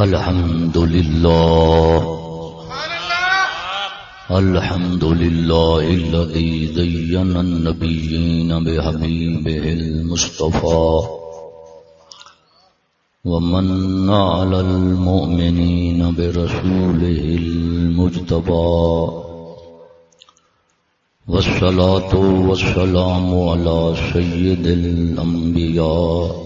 الحمد لله. الحمد لله الذي زين النبيين بحبيبه المصطفى. ومن على المؤمنين برسوله المجتبى. والصلاة والسلام على سيد الأنبياء.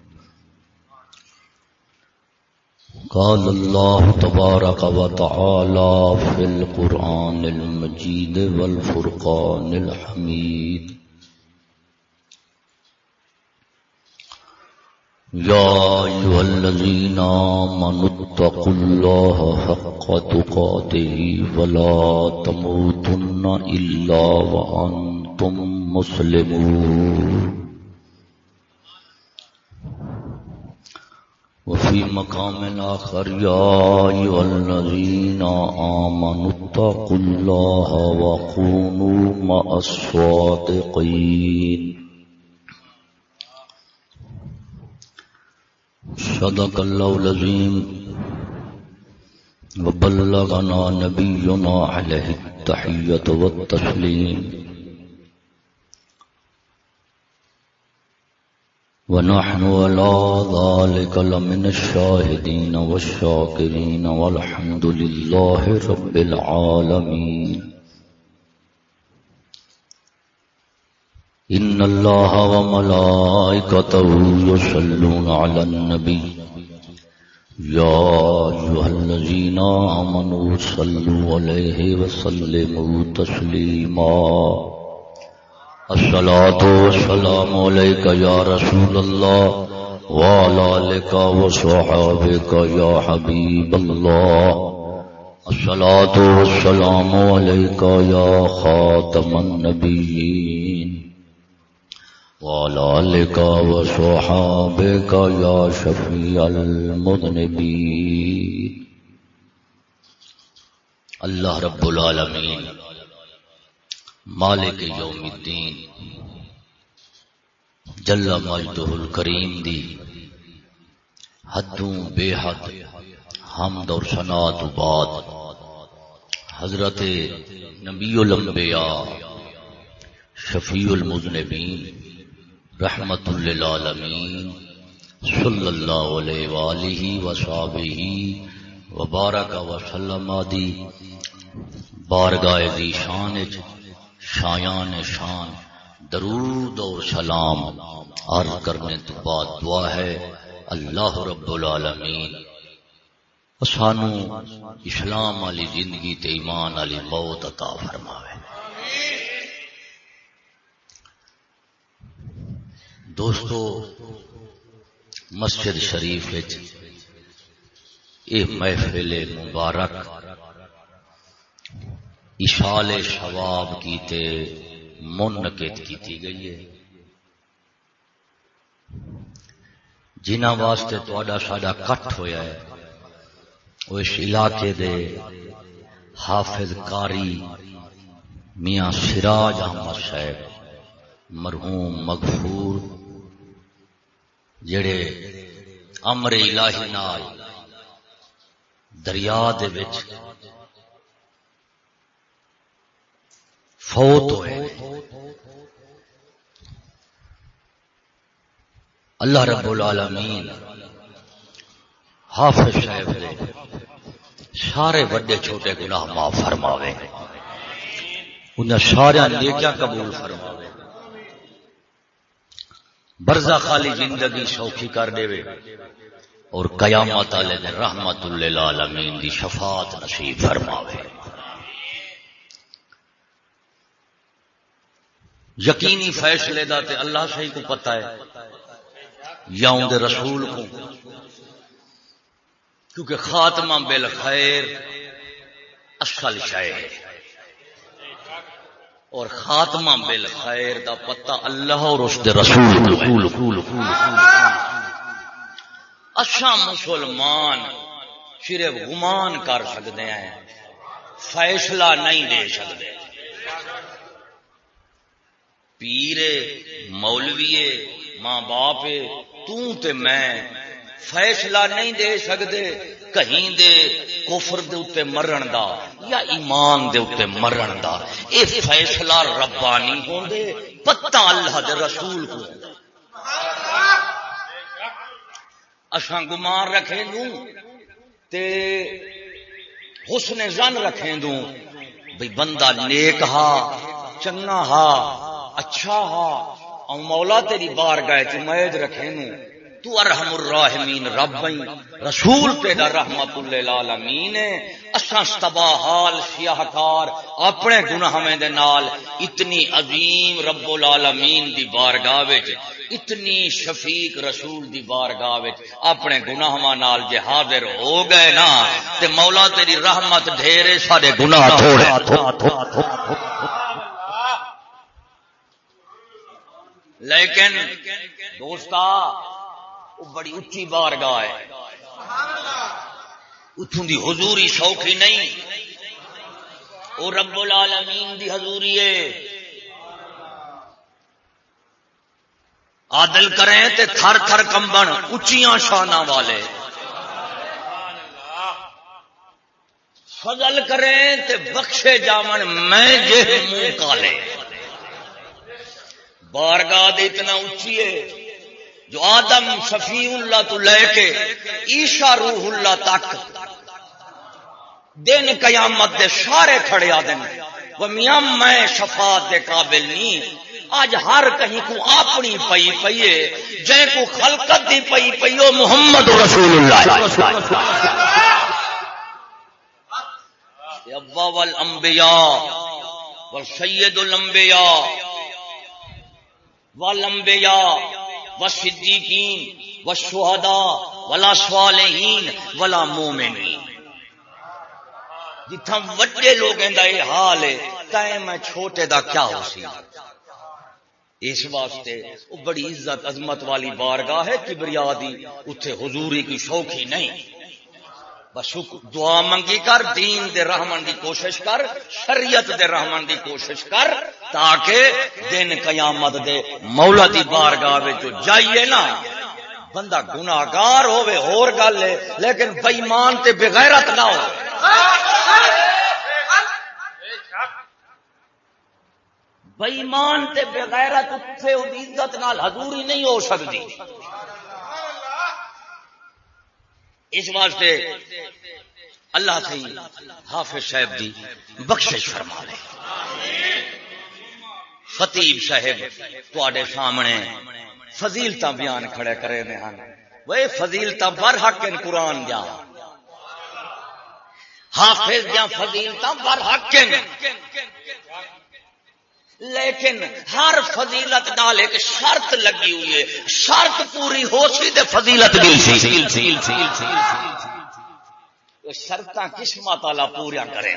قال الله تبارك وتعالى في القرآن المجيد والفرقان الحميد. يا أيها الذين آمنوا اتقوا الله حق تقاته ولا تموتن إلا وأنتم مسلمون. وفي مقام آخر يا أيها الذين آمنوا اتقوا الله وكونوا مع الصادقين. صدق الله العظيم. وبلغنا نبينا عليه التحية والتسليم. ونحن ولا ذلك لمن الشاهدين والشاكرين والحمد لله رب العالمين. إن الله وملائكته يصلون على النبي. يا أيها الذين آمنوا صلوا عليه وسلموا تسليماً. الصلاة والسلام عليك يا رسول الله وعلى لك وصحابك يا حبيب الله. الصلاة والسلام عليك يا خاتم النبيين. وعلى لك وصحابك يا شفيع المذنبين. الله رب العالمين. مالک یوم الدین۔ جل مجدہ الکریم دی حدوں بے حد حمد اور سنات بعد۔ حضرت نبی الانبیاء شفیع المذنبین رحمت للعالمین صلی اللہ علیہ وآلہ وصحبہ وبارک وسلم دی بارگاہ دی شان وچ شایان شان، درود اور سلام عرض کرنے تو بعد دعا ہے، اللہ رب العالمین۔ سانو اسلام والی زندگی تے ایمان والی موت عطا فرماوے۔ دوستو، مسجد شریف یہ محفل مبارک اشال شواب کیتے منعقد کی گئی ہے۔ جنہ واسطے تھوڑا ساڈا کٹ ہویا ہے وہ اس علاقے دے حافظ کاری میاں سراج احمد صاحب، مرحوم مغفور، جڑے امر الہی نال دریا دے وچ فوت ہوئے۔ اللہ رب العالمین حافظ صاحب دے سارے بڑے چھوٹے گناہ معاف فرماوے۔ انہیں سارے نیکیاں قبول فرماوے۔ برزا خالی زندگی سوکھی کر دے۔ اور قیامت والے رحمت اللہ دی شفاعت نصیب فرماوے۔ یقینی فیصلے دا تے اللہ صحیح کو پتا ہے، یا اندر رسول کو۔ کیونکہ خاتمہ بالخیر اصل شے ہے۔ اور خاتمہ بل خیر دا پتہ اللہ اور اس دے رسول اچھا مسلمان صرف گمان کر سکتے ہیں، فیصلہ نہیں دے سکتے پیرے مولویے ماں باپ تے میں فیصلہ نہیں دے سکتے کہیں دے کفر دے اتے مرن دا یا ایمان دے اتے مرن دا۔ اے فیصلہ ربانی ہوں دے پتہ اللہ دے رسول کو۔ اساں گمان رکھیں دوں تے حسن زن رکھیں دوں۔ بھئی بندہ نیک ہا، چنگا ہا اچھا ہا اور مولا تیری بار گئے تو میج رکھیں دوں تو ارحم الراحمین، رب رسول تیرا رحمت للعالمین اساں استبا حال سیاہکار، اپنے گناہ میں دے نال اتنی عظیم رب العالمین دی بارگاہ وچ، اتنی شفیق رسول دی بارگاہ وچ اپنے گناہاں نال جے حاضر ہو گئے نا، تے مولا تیری رحمت ڈھیرے سارے گناہ تھوڑے۔ لیکن دوستا بڑی اچھی بار گاہ ہے۔ اتوں دی حضوری سوکھی نہیں، وہ رب العالمین دی حضوری ہے۔ آدل کریں تے تھر تھر کمبن اچیاں شانہ والے۔ فضل کریں تے بخشے جامن میں جے منہ کالے۔ بارگاہ اتنا اچھی ہے جو آدم شفیع اللہ تو لے کے ایشا روح اللہ تک دن قیامت دے سارے کھڑے آدم وہ میاں میں شفاعت دے قابل نہیں۔ آج ہر کہیں کو اپنی پئی پئیے جے کو خلقت دی پئی پئیو محمد رسول اللہ ابا والانبیاء والسید الانبیاء والانبیاء و صدیقین و شہدا ولا صالحین ولا مومنین۔ جتھا وڈے لوگ دا یہ حال ہے تے میں چھوٹے دا کیا ہو سی؟ اس واسطے وہ بڑی عزت عظمت والی بارگاہ ہے کبریا دی اتنے حضوری کی شوقی نہیں۔ بس دعا منگی کر، دین دے رحمن دی کوشش کر، شریعت دے رحمن دی کوشش کر، تاکہ دن قیامت دے مولا دی بارگاہ جو جائیے نا۔ بندہ گناگار ہوئے اور گل ہے، لیکن بےمان تے بغیرت نہ ہو بےمان تے بغیرت اتنے عزت نال حضوری نہیں ہو سکتی۔ اس واسطے اللہ سے حافظ صاحب دی بخشش فرما لے۔ خطیب صاحب تے سامنے فضیلت بیان کھڑے کرے ہیں وہ فضیلت بر حق قرآن دیا حافظ دیا فضیلت بر حق لیکن ہر فضیلت نال ایک شرط لگی ہوئی ہے۔ شرط پوری ہو سی تو فضیلت شرط قسمت والا پوریا کریں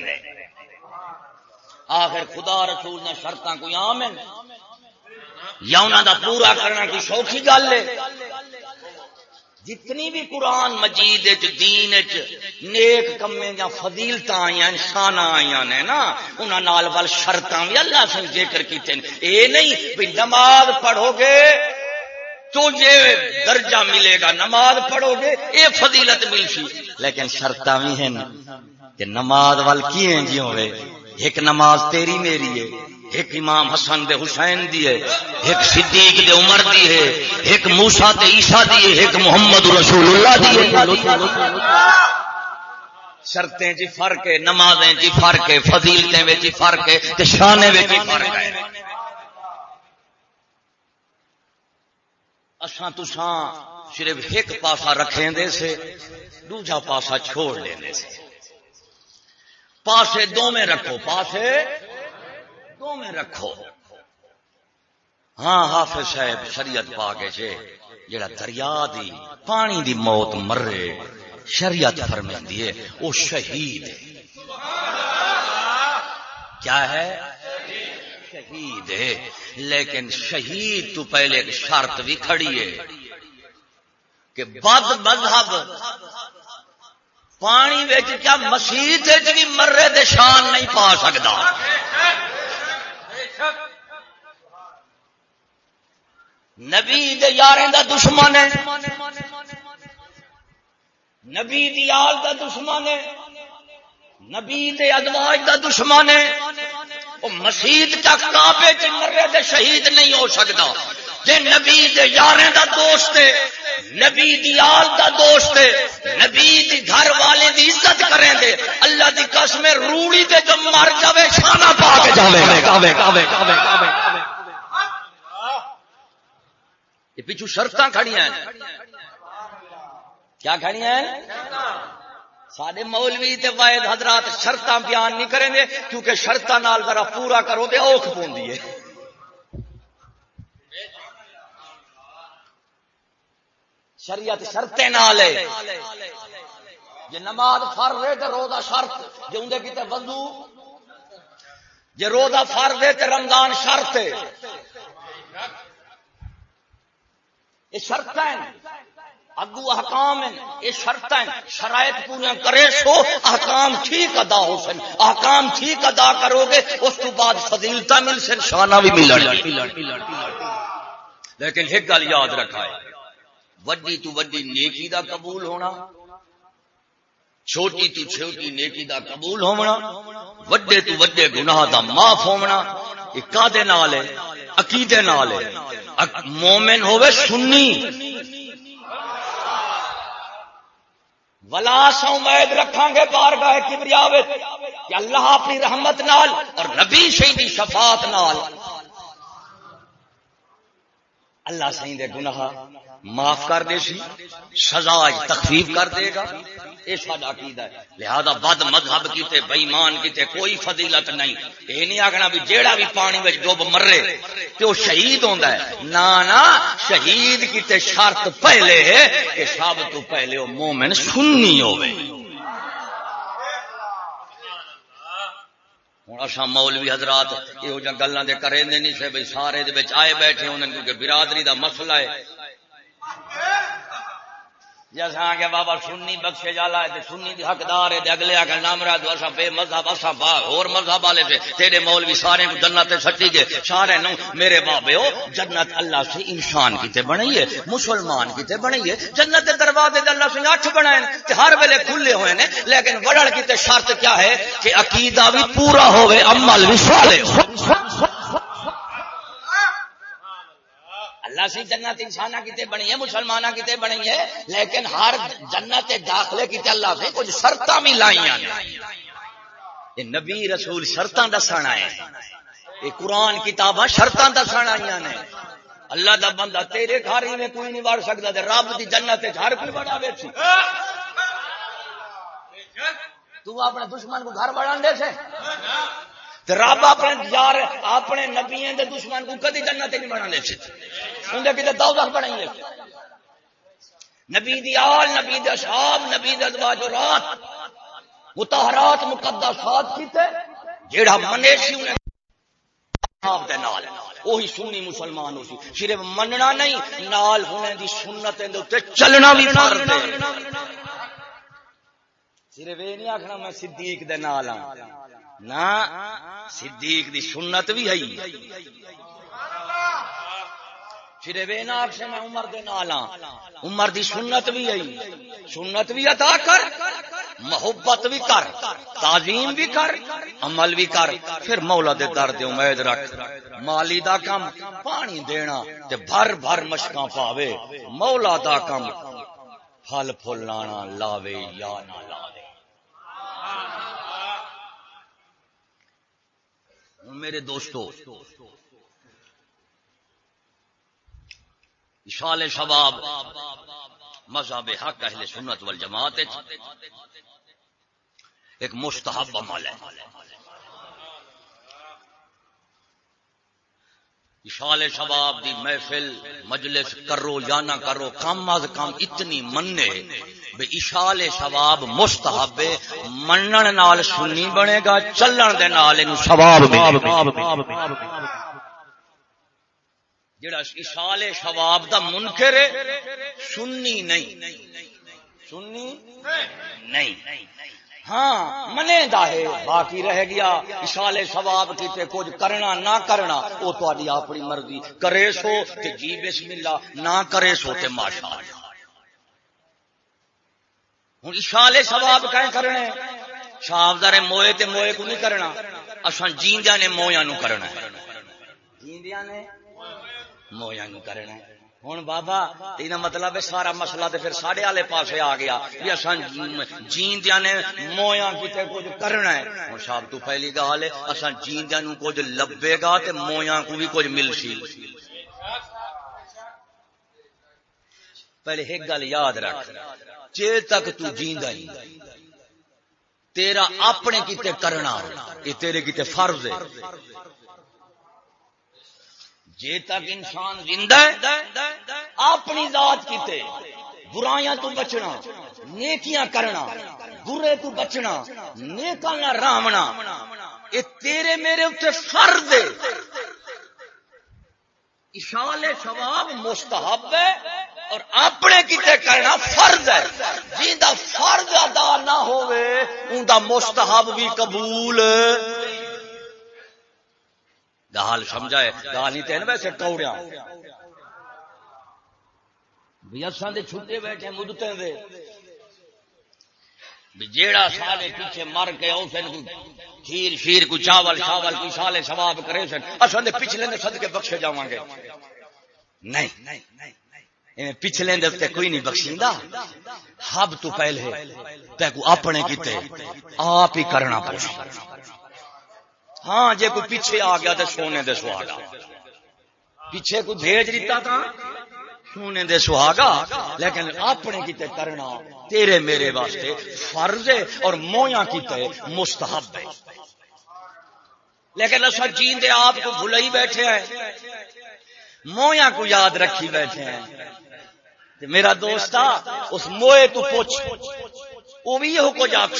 آخر خدا رسول نے شرط کوئی عام ہے یا انہوں دا پورا کرنا کوئی سوکھی گل ہے؟ جتنی بھی قرآن مجید دین نیک کمے یا فضیلت آئی شان آئی نے نا انہوں وال شرط بھی اللہ سے ذکر کیتے اے نہیں بھی نماز پڑھو گے تو جے درجہ ملے گا، نماز پڑھو گے، اے فضیلت مل سی لیکن شرط بھی ہیں کہ نماز وال کی ہیں جی ہوئے؟ ایک نماز تیری میری ہے ایک امام حسن دے حسین دی ہے، ایک صدیق دے عمر دی ہے، ایک موسا تے عیسا دی ہے، ایک محمد رسول اللہ دی ہے۔ شرطیں جی فرق ہے، نمازیں جی فرق ہے، فضیلتیں جی فرق ہے، تے شانے جی فرق ہے۔ اساں تساں صرف ایک پاسا رکھیں دے سے، دوجا پاسا چھوڑ لینے سے۔ پاسے دو میں رکھو، پاسے میں رکھو۔ ہاں حافظ صاحب، شریعت پا کے چے جڑا دریا دی، پانی دی موت مرے، شریعت فرمندی ہے وہ شہید ہے۔ کیا ہے؟ شہید ہے۔ لیکن شہید تو پہلے ایک شرط بھی کھڑی ہے کہ بد مذہب، پانی کیا مسیح بھی مرے دے شان نہیں پا سکتا نبی یار دا دشمن ہے۔ نبی آل دا دشمن ہے۔ نبی ادواج دا دشمن ہے۔ وہ مسیح تک کعبے چ مرے دے شہید نہیں ہو سکتا جے نبی یار دا دوست ہے۔ نبی دی آل دا دوست ہے. نبی دی گھر والے دی عزت کریں دے. اللہ دی قسم روڑی تے جو مر جاوے، شانہ پا کے جاوے. یہ پیچھو شرطاں کھڑی ہیں۔ کیا کھڑی ہیں؟ سارے مولوی تے واحد حضرات شرط بیان نہیں کریں گے کیونکہ شرط نال ذرا پورا کرو تو اوکھ پوندی ہے۔ شریعت شرطیں نال جی نماز فرض ہے تو روزہ شرط جی اندر کتنے وضو جی روزہ فرض ہے تو رمضان شرط ہے۔ یہ شرط اگو احکام یہ شرط شرائط پورا کرے سو احکام ٹھیک ادا ہو سن۔ احکام ٹھیک ادا کرو گے، اس تو بعد فضیلتا مل سن شانہ بھی مل لیکن ایک گل یاد رکھا ہے وڈی تو وڈی نیکی دا قبول ہونا چھوٹی تو چھوٹی نیکی دا قبول ہونا وڈے تو وڈے گناہ دا معاف ہونا یہ کا نال ہے عقیدے نال ہے مومن ہوئے سنی ولا سو امید رکھا گے بار گاہ کبریا کہ اللہ اپنی رحمت نال اور نبی شہیدی شفاعت نال اللہ سی دے گناہ معاف کر دے سی، سزا تخفیف کر دے گا۔ یہ ساڈا عقیدہ ہے۔ لہذا بد مذہب کیتے بےمان کیتے کوئی فضیلت نہیں۔ یہ نہیں آخنا بھی جیڑا بھی پانی میں ڈوب مرے تو شہید ہوندا ہے۔ نا نا شہید کیتے شرط پہلے ہے کہ سب تو پہلے وہ مومن سننی ہوئے ہوں اصا مولوی حضرات یہ گلا کرے نہیں سے بھائی سارے آئے بیٹھے انہوں کیونکہ برادری دا مسئلہ ہے۔ جیسا ہاں آگے بابا سنی بخشے جالا ہے سنی دی حقدار ہے اگلے آگے نام رہا تو بے مذہب اصا با اور مذہب والے سے تیرے مولوی سارے کو جنت سٹی گئے، سارے نو میرے بابے ہو جنت اللہ سے انسان کیتے بنائیے مسلمان کیتے بنائیے جنت دروازے اللہ سے اٹھ بنائے ہر ویلے کھلے ہوئے نے لیکن وڑڑ کیتے شرط کیا ہے کہ عقیدہ بھی پورا ہوئے، عمل بھی سالے ہو اللہ سی جنت انسان کتنے بنی ہے مسلمان کتنے بنی ہے، لیکن ہر جنت داخلے کتنے اللہ سے کچھ شرط بھی لائی یہ نبی رسول شرط دسن آئے یہ قرآن کتاباں شرط دسن آئی نے۔ اللہ دا بندہ تیرے گھر ہی کوئی نہیں وڑ سکتا رب کی جنت گھر کوئی بڑا بیٹھی تو اپنے دشمن کو گھر بڑھا دے سے؟ رب اپنے یار اپنے نبی دشمن کو کدی جنت نہیں بنا دے سے اندر کتنے دو دخ بنائی نبی دی آل، نبی دی اشاب نبی دی ازواج و رات۔ متحرات مقدسات کیتے جیڑا منیشی انہیں آپ دے نال۔ وہی سنی مسلمان ہو سی صرف مننا نہیں، نال ہونے دی سنت دے چلنا بھی فرض ہے۔ صرف یہ نہیں آخنا میں صدیق دے نال ہاں۔ نہ صدیق دی سنت بھی ہے۔ پھر بے ناک سے میں عمر دے نالا عمر دی سنت بھی آئی۔ سنت بھی ادا کر، محبت بھی کر، تعظیم بھی کر، عمل بھی کر۔ پھر مولا دے در دے امید رکھ۔ مالی دا کم، پانی دینا تے بھر بھر مشکاں پاوے۔ مولا دا کم، پھل پھل لانا لاوے یا نہ لاوے۔ میرے دوستو اشال شباب مذہب حق اہل سنت والجماعت ایک مستحب عمل ہے۔ اشال شباب دی محفل مجلس کرو یا نہ کرو، کم از کم اتنی مننے بے اشال شباب مستحب منن نال سنی بنے گا، چلن دے نال اینو ثواب جڑا اشال شباب دا منکر ہے، سنی نہیں۔ سنی نہیں۔ ہاں منے دا ہے۔ باقی رہ گیا اشالے ثواب کیتے کچھ کرنا نہ کرنا وہ تاری اپنی مرضی۔ کرے سو تے جی بسم اللہ نہ کرے سو تے ماشاء اللہ۔ ہوں اشالے ثواب کہیں کرنے؟ شاپ دار موئے تے موئے کو نہیں کرنا۔ اصا جیندیا نے مویا نو کرنا۔ جیندیا نے؟ مویا نو کرنا۔ ہوں بابا تین مطلب سارا مسئلہ تو پھر ساڑے والے پاس آ گیا بھی اصا جیندیا نے مویا کتنے کچھ کرنا ہے۔ ہوں سب تو پہلی گال ہے اصا جیندیا نو کچھ لبے گا تو مویا کو بھی کچھ مل سی پہلے ایک گل یاد رکھ چیر تک تو جیندا نہیں تیرا اپنے کتے کرنا یہ تیرے کتے فرض ہے۔ جے تک انسان زندہ ہے، اپنی ذات کیتے برائیاں تو بچنا، نیکیاں کرنا، برے تو بچنا، نیکاں نہ رامنا۔ یہ تیرے میرے اتنے فرض ہے۔ اشال ثواب مستحب ہے اور اپنے کتے کرنا فرض ہے۔ جیندہ فرض ادا نہ ہوئے ان دا مستحب بھی قبول۔ دال گال سمجھائے گال نہیں تین ویسے ٹوڑیا بھی اصل دے چھٹے بیٹھے مدتے دے۔ جیڑا سالے پیچھے مر کے او پھر کھیر شیر کو چاول چاول کو سالے ثواب کرے سن اصل دے پچھلے نے صدقے بخشے جاواں گے۔ نہیں۔ پچھلے دے کوئی نہیں بخشیندا۔ ہب تو پہلے تے کو اپنے کیتے، آپ ہی کرنا پڑے۔ ہاں جے کوئی پیچھے آ گیا تو سونے دے سہاگا۔ پیچھے کوئی بھیج دیتا تھا، سونے دے سہاگا۔ لیکن اپنے کیتے کرنا تیرے میرے واسطے فرض ہے اور مویا کیتے مستحب ہے۔ لیکن اصل جین دے آپ کو بھول ہی بیٹھے ہیں مویا کو یاد رکھی بیٹھے ہیں۔ میرا دوست اس موئے تو پوچھ۔ وہ بھی یہ کچھ آخ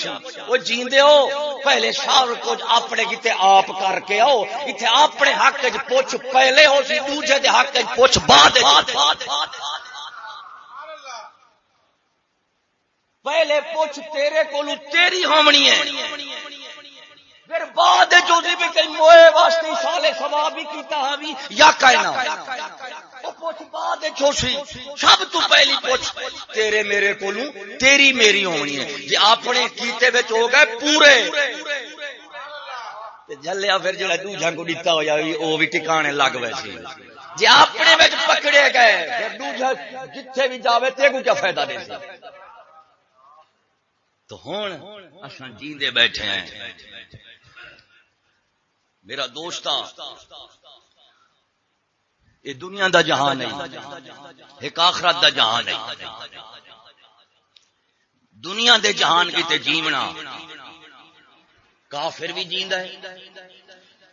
وہ جیندے ہو، پہلے سب کچھ اپنے کتنے آپ کر کے آؤ اتنے اپنے حق چ پوچھ پہلے ہو سی دوجے دے حق چ پوچھ بعد پہلے پوچھ تیرے کولو تیری ہومنی ہے۔ پھر بعد جو جی بھی کئی موئے واسطے سالے سوا بھی کیتا بھی، یا کہنا پوچھ بعد چھوسی سب تو پہلی پوچھ، تیرے میرے کو تیری میری ہونی ہے۔ جی اپنے کیتے بچ ہو گئے پورے۔ جلیا پھر جڑا دوجا کو دیتا ہو جائے وہ بھی ٹکانے لگ ویسے جی اپنے بچ پکڑے گئے۔ دوجا جتھے بھی جاوے، تے کو کیا فائدہ دے تو ہوں اصا جیندے بیٹھے ہیں۔ میرا دوست یہ دنیا دا جہان نہیں ایک آخرت دا جہان نہیں دنیا دے جہان کی جیونا۔ کافر بھی جیند ہے۔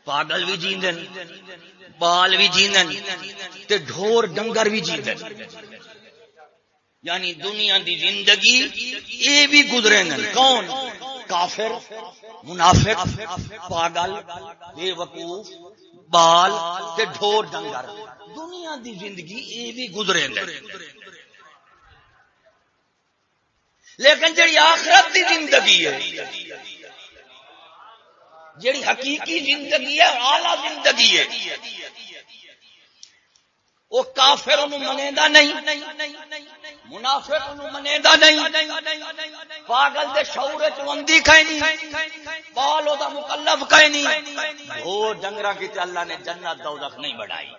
پاگل بھی جیند بال بھی جیند تے ڈھور ڈنگر بھی جیند یعنی دنیا دی زندگی یہ بھی گزرے کون؟ کافر، منافق، پاگل بے وقوف بال تے ڈھور ڈنگر۔ دنیا دی زندگی یہ بھی گزرے لیکن جڑی آخرت دی زندگی ہے، جڑی حقیقی زندگی ہے آلہ زندگی ہے وہ کافر منے نہیں، منافق منے نہیں۔ پاگل دے شعور چوندی کھائی نہیں، بال دا مکلف کھائی نہیں۔ وہ ڈنگرا کی اللہ نے جنت دوزخ نہیں بڑھائی۔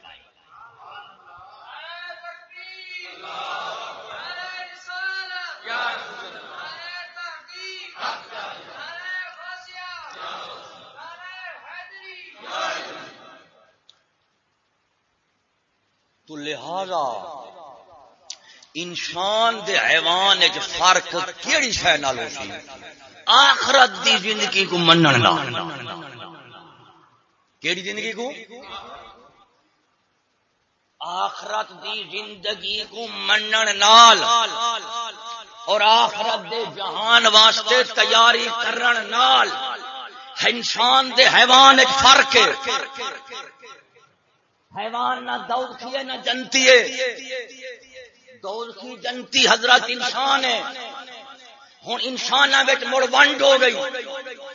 تو لہذا انسان دے حیوان وچ فرق کیڑی شے نال ہوسی؟ آخرت دی زندگی کو منن نال۔ کیڑی زندگی کو؟ آخرت دی زندگی کو منن نال۔ اور آخرت دے جہان واسطے تیاری کرن نال۔ انسان دے حیوان ایک فرق حیوان نہ دوڑتی ہے نہ جنتی ہے۔ دوڑتی جنتی حضرت انسان ہے۔ ہوں انسان مڑ ونڈ ہو گئی۔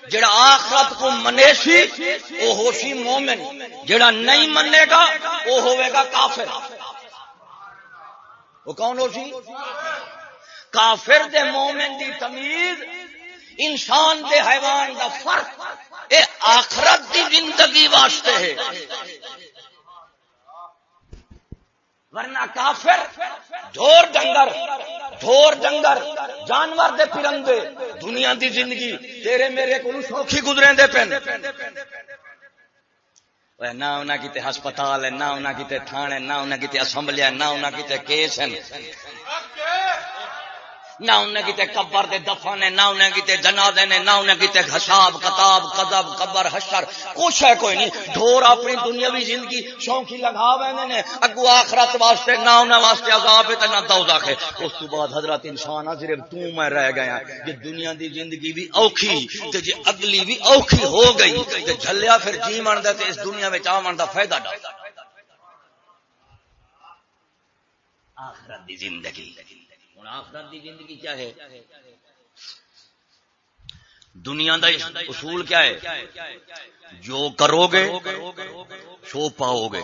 جڑا آخرت کو منے سی وہ ہو سی مومن۔ جڑا نہیں منے گا وہ ہوئے گا کافر۔ وہ کون ہو سی؟ کافر دے مومن دی تمیز، انسان دے حیوان دا فرق، اے آخرت دی زندگی واسطے ہے۔ ورنہ کافر ڈھور ڈنگر ڈھور ڈنگر جانور دے پرندے، دنیا دی زندگی تیرے میرے کو سوکھی گزرے دے پین نہ انہیں کتنے ہسپتال ہے، نہ انہیں کتنے تھانے، نہ انہیں کتنے اسمبلی نہ انہیں کتنے کیس ہیں۔ نہ انہیں کتے قبر دے دفن ہے نہ انہیں کتے جنازے نے، نہ انہیں کتے حساب کتاب قدب قبر، حشر، کچھ ہے کوئی نہیں۔ ڈھور اپنی دنیاوی زندگی شوقی لگا ویندے نے۔ اگو آخرت واسطے، نہ انہیں واسطے عذاب تے نہ دوزخ ہے۔ اس تو بعد حضرت انسان صرف تو میں رہ گیا۔ کہ دنیا دی زندگی بھی اوکھی، تے جی اگلی بھی اوکھی ہو گئی۔ تے جھلیا پھر جی من تے اس دنیا وچ آون دا فائدہ ڈال آخرت دی زندگی۔ آخرت دی زندگی کیا ہے؟ دنیا دا اصول کیا ہے؟ جو کرو گے سو پاؤ گے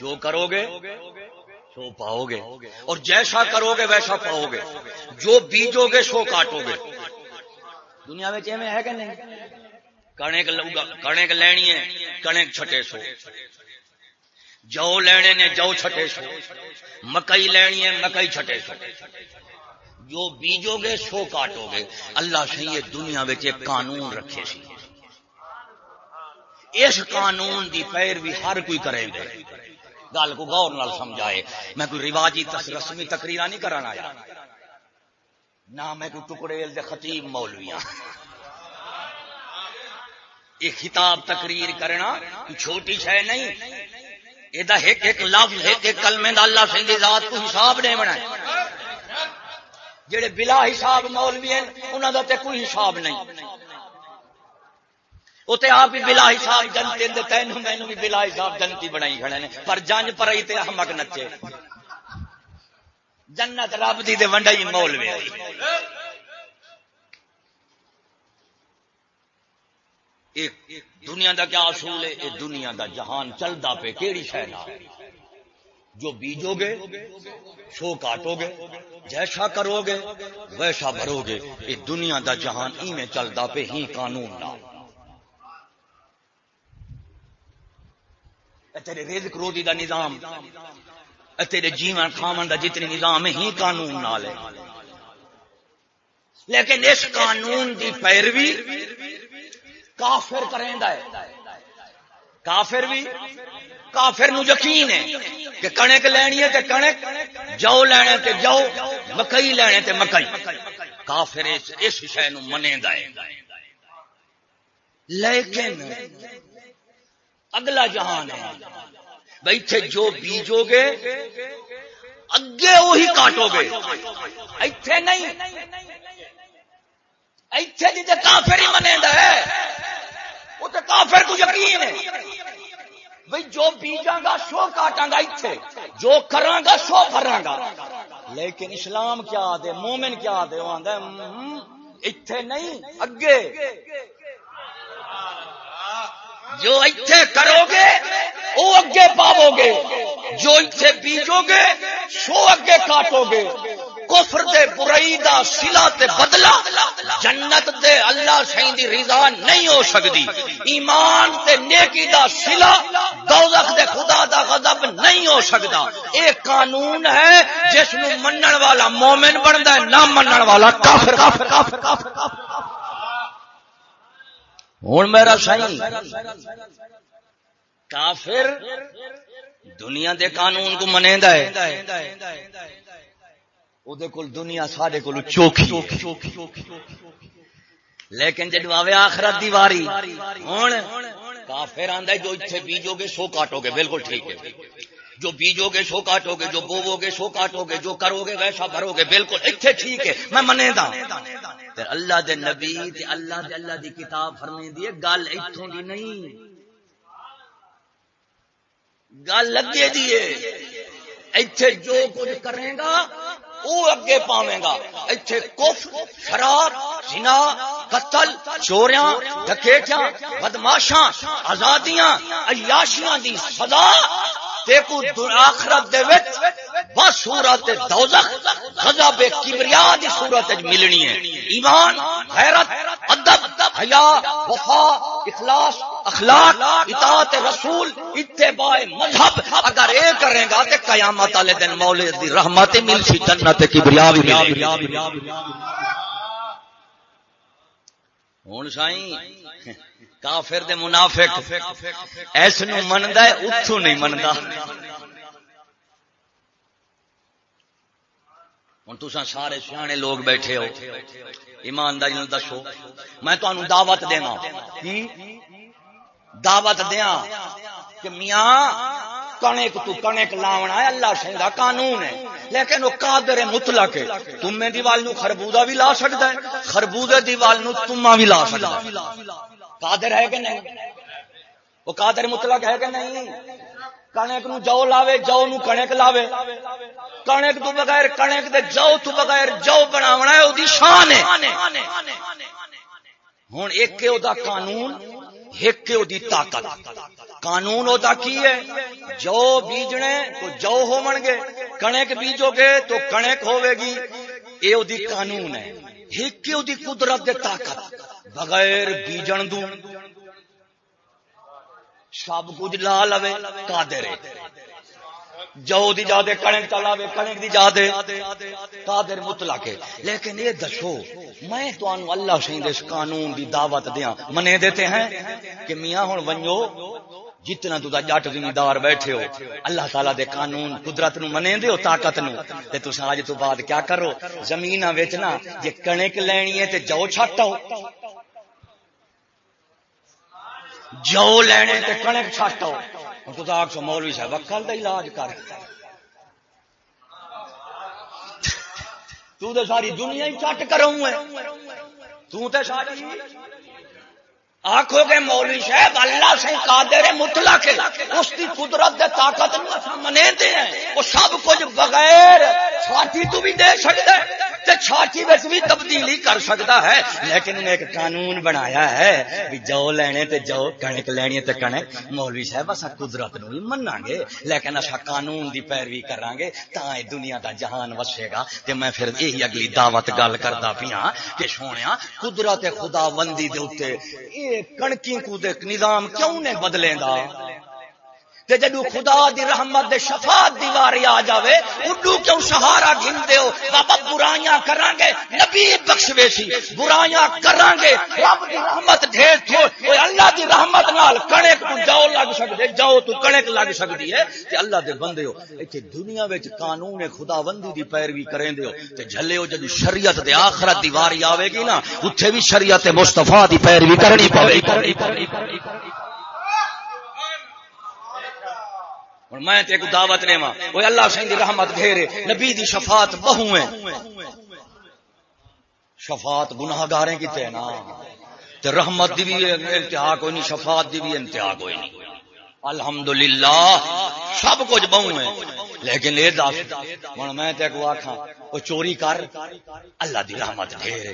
جو کرو گے سو پاؤ گے اور جیسا کرو گے ویسا پاؤ گے جو بیجو گے سو کاٹو گے دنیا میں ہے کہ نہیں؟ کنک کنک لینی ہے کنک چھٹے سو۔ جو لینے نے، جو چھٹے سو۔ مکئی لینی ہے، مکئی چھٹے جو بیجو گے سو کاٹو گے اللہ سے یہ دنیا ایک قانون رکھے سی۔ اس قانون دی پیر بھی ہر کوئی کرے گا۔ گل کو غور نال سمجھائے۔ میں کوئی رواجی رسمی تقریر نہیں کرانا آیا۔ نہ میں کوئی ٹکڑے دے خطیب مولویاں یہ خطاب تقریر کرنا چھوٹی شہ نہیں۔ ایک ایک لفظ ایک ایک کلمے دا اللہ سے ذات کو حساب نہیں بنا جڑے بلا حساب مولوی ہیں انہوں دا تے کوئی حساب نہیں وہ تے آپ ہی بلا حساب جنتی دے تین میں بھی بلا حساب جنتی بنائی کھڑے نے پر جنج پر تے احمق نچے جنت رب دی دے ونڈائی مولوی دنیا دا کیا اصول ہے؟ یہ دنیا دا جہان چلتا پہ کہڑی شہ جو بیجو گے، سو کاٹو گے جیسا کرو گے ویسا بھرو گے یہ دنیا دا جہان ای میں چلتا پہ ہی قانون نہ تیرے رزق روزی دا نظام تیرے جیون کھاون دا جتنی نظام ہے، ہی قانون نال ہے۔ لیکن اس قانون دی پیروی کافر کریں کافر بھی کافر نو یقین ہے کہ کنک لینی ہے کہ کنک، جو لینے تے جو، مکئی لینے تے مکئی۔ کافر اس شہ منے ہے۔ لیکن اگلا جہان ہے بھائی تھے جو بیجو گے، اگے وہی کاٹو گے۔ ایتھے نہیں، ایتھے جی کافر ہی منے ہے وہ تو کافر کو یقین ہے۔ بھائی جو بیجاں گا سو کاٹاں گا اتنے جو کراں گا سو کراں گا۔ لیکن اسلام کیا دے، مومن کیا دے؟ وہ آدھا اتنے نہیں، اگے۔ جو اتنے کرو گے وہ اگے پاو گے۔ جو اتنے بیجو گے، سو اگے کاٹو گے۔ کفر دے برائی دا سلا تے بدلا جنت دے اللہ سائیں دی رضا نہیں ہو سکتی ایمان تے نیکی دا سلا دوزخ دے خدا دا غضب نہیں ہو سکتا ایک قانون ہے جس نو منن والا مومن بندا ہے، نہ منن والا کافر۔ کافر کافر کافر ہوں میرا سائیں، کافر دنیا دے قانون کو منے ہے۔ دنیا سارے کو چوکھی لیکن جدو آوے آخرت دی واری ہوں کافر آدھا جو اتنے بیجو گے سو کاٹو گے بالکل ٹھیک ہے۔ جو بیجو گے سو کاٹو گے جو بوو گے سو کاٹو گے جو کرو گے ویسا بھرو گے بالکل اتنے ٹھیک ہے میں منے دا اللہ دے نبی تے اللہ دے اللہ دی کتاب فرمے دی گل اتوں دی نہیں۔ گل لگے دیے ایتھے جو کچھ کرے گا وہ اگے پاوے گا۔ اتنے کف، شراب جنا قتل، چوریاں ڈکیٹیاں بدماشاں، آزادیاں، عیاشیاں دی سزا دیکھو آخرت دے وچ بس صورت دوزخ، غضب کبریا دی صورت وچ ملنی ہے۔ ایمان، غیرت ادب، حیا، وفا، اخلاص، اخلاق، اطاعت رسول، اتباع مذہب اگر اے کرے گا تے قیامت والے دن مولا دی رحمت مل سی جنت کبریا بھی ملے ہن سائیں، کافر دے منافق ایس نو مندا ہے اتھو نہیں مندا. ہوں تسا سارے سیانے لوگ بیٹھے ہو۔ ایمانداری دسو، میں تمہیں دعوت دینا۔ دعوت دیا کہ میاں کنک تو کنک لاونا ہے، اللہ سنگھ کا قانون ہے۔ لیکن وہ قادر مطلق ہے۔ تمے دیوال نو خربوزہ بھی لا سکتا ہے، خربوزے دیوال نو تما بھی لا سکتا ہے۔ قادر ہے کہ نہیں؟ وہ قادر مطلق ہے کہ نہیں؟ کنک نو جو لاوے، جو نو کنک لاوے۔ کنک تو بغیر کنک دے جو تو بغیر جو بناونا ہے وہ شان ہے۔ ہوں ایک دا قانون، ایک دی طاقت۔ قانون ہوتا کی ہے؟ جو بیجنے تو جو ہو من گے۔ کنک بیجو گے تو کنک ہوے گی۔ یہ دی قانون ہے۔ ایک دی قدرت دے طاقت۔ بغیر بیجن دوں۔ سب کچھ لا لو کا جو دی جادے کنک چلا وے کنک دی جادے قادر مطلق ہے لیکن یہ دسو میں تو اللہ سے اس قانون دی دعوت دیاں منے دیتے ہیں کہ میاں ہن ونجو جتنا تو جٹ زمیندار بیٹھے ہو اللہ تعالی دے قانون قدرت نو منے دے طاقت نو تے تسا اج تو بعد کیا کرو زمیناں وچنا جے کنک لینی ہے تے جو چھٹو جو لینے تے کنک چھٹو۔ تو آخ سو مولوی صاحب اکل کا علاج کر۔ تو تے ساری دنیا ہی چٹ کروں ہے۔ تو تے ساری آخو گے مولوی صاحب، اللہ سے قادر مطلق اس کی قدرت دے طاقت منے دے ہیں۔ وہ سب کچھ بغیر ساتھی تو بھی دے سکتا چھاچی بچ بھی تبدیلی کر سکتا ہے۔ لیکن انہیں ایک قانون بنایا ہے بھی جو لینے تے جو کنک لینی تے کنک مولوی صاحب اصا قدرت نو بھی منا گے۔ لیکن اصا قانون دی پیروی کرا گے تا دنیا دا جہان وسے گا۔ تے میں پھر یہی اگلی دعوت گل کرتا پیا کہ سونے قدرت خدا بندی دے اتنے کنکی کو نظام کیوں نے بدلے دا؟ تے جدو خدا دی رحمت دے شفاعت دی واری آ جاوے، اڈو کیوں سہارا گھن دیو بابا برائیاں کران گے نبی بخشوے سی۔ برائیاں کران گے رب دی رحمت ڈھیر تھو اوے اللہ دی رحمت نال کنک تو جاؤ لگ سکدے، جاؤ تو کنک لگ سکدی ہے۔ تے اللہ دے بندے ہو، ایتھے دنیا وچ قانون خداوندی دی پیروی کریں دیو تے جھلے ہو جدو شریعت دے آخرت دی واری آوے گی نا اوتھے بھی شریعت مصطفی دی پیروی کرنی پاوے گی۔ اور میں تے کو دعوت لیوا وہ اللہ سین دی رحمت گھیرے نبی دی شفاعت بہو ہیں۔ شفاعت گناہگاریں کیتے ہیں نا۔ تے رحمت دی بھی انتہا کوئی نہیں، شفاعت دی بھی انتہا کوئی نہیں۔ الحمدللہ، سب کچھ بہو ہیں۔ لیکن یہ دس ہوں میں تے کو آکھاں، وہ چوری کر۔ اللہ دی رحمت گھیرے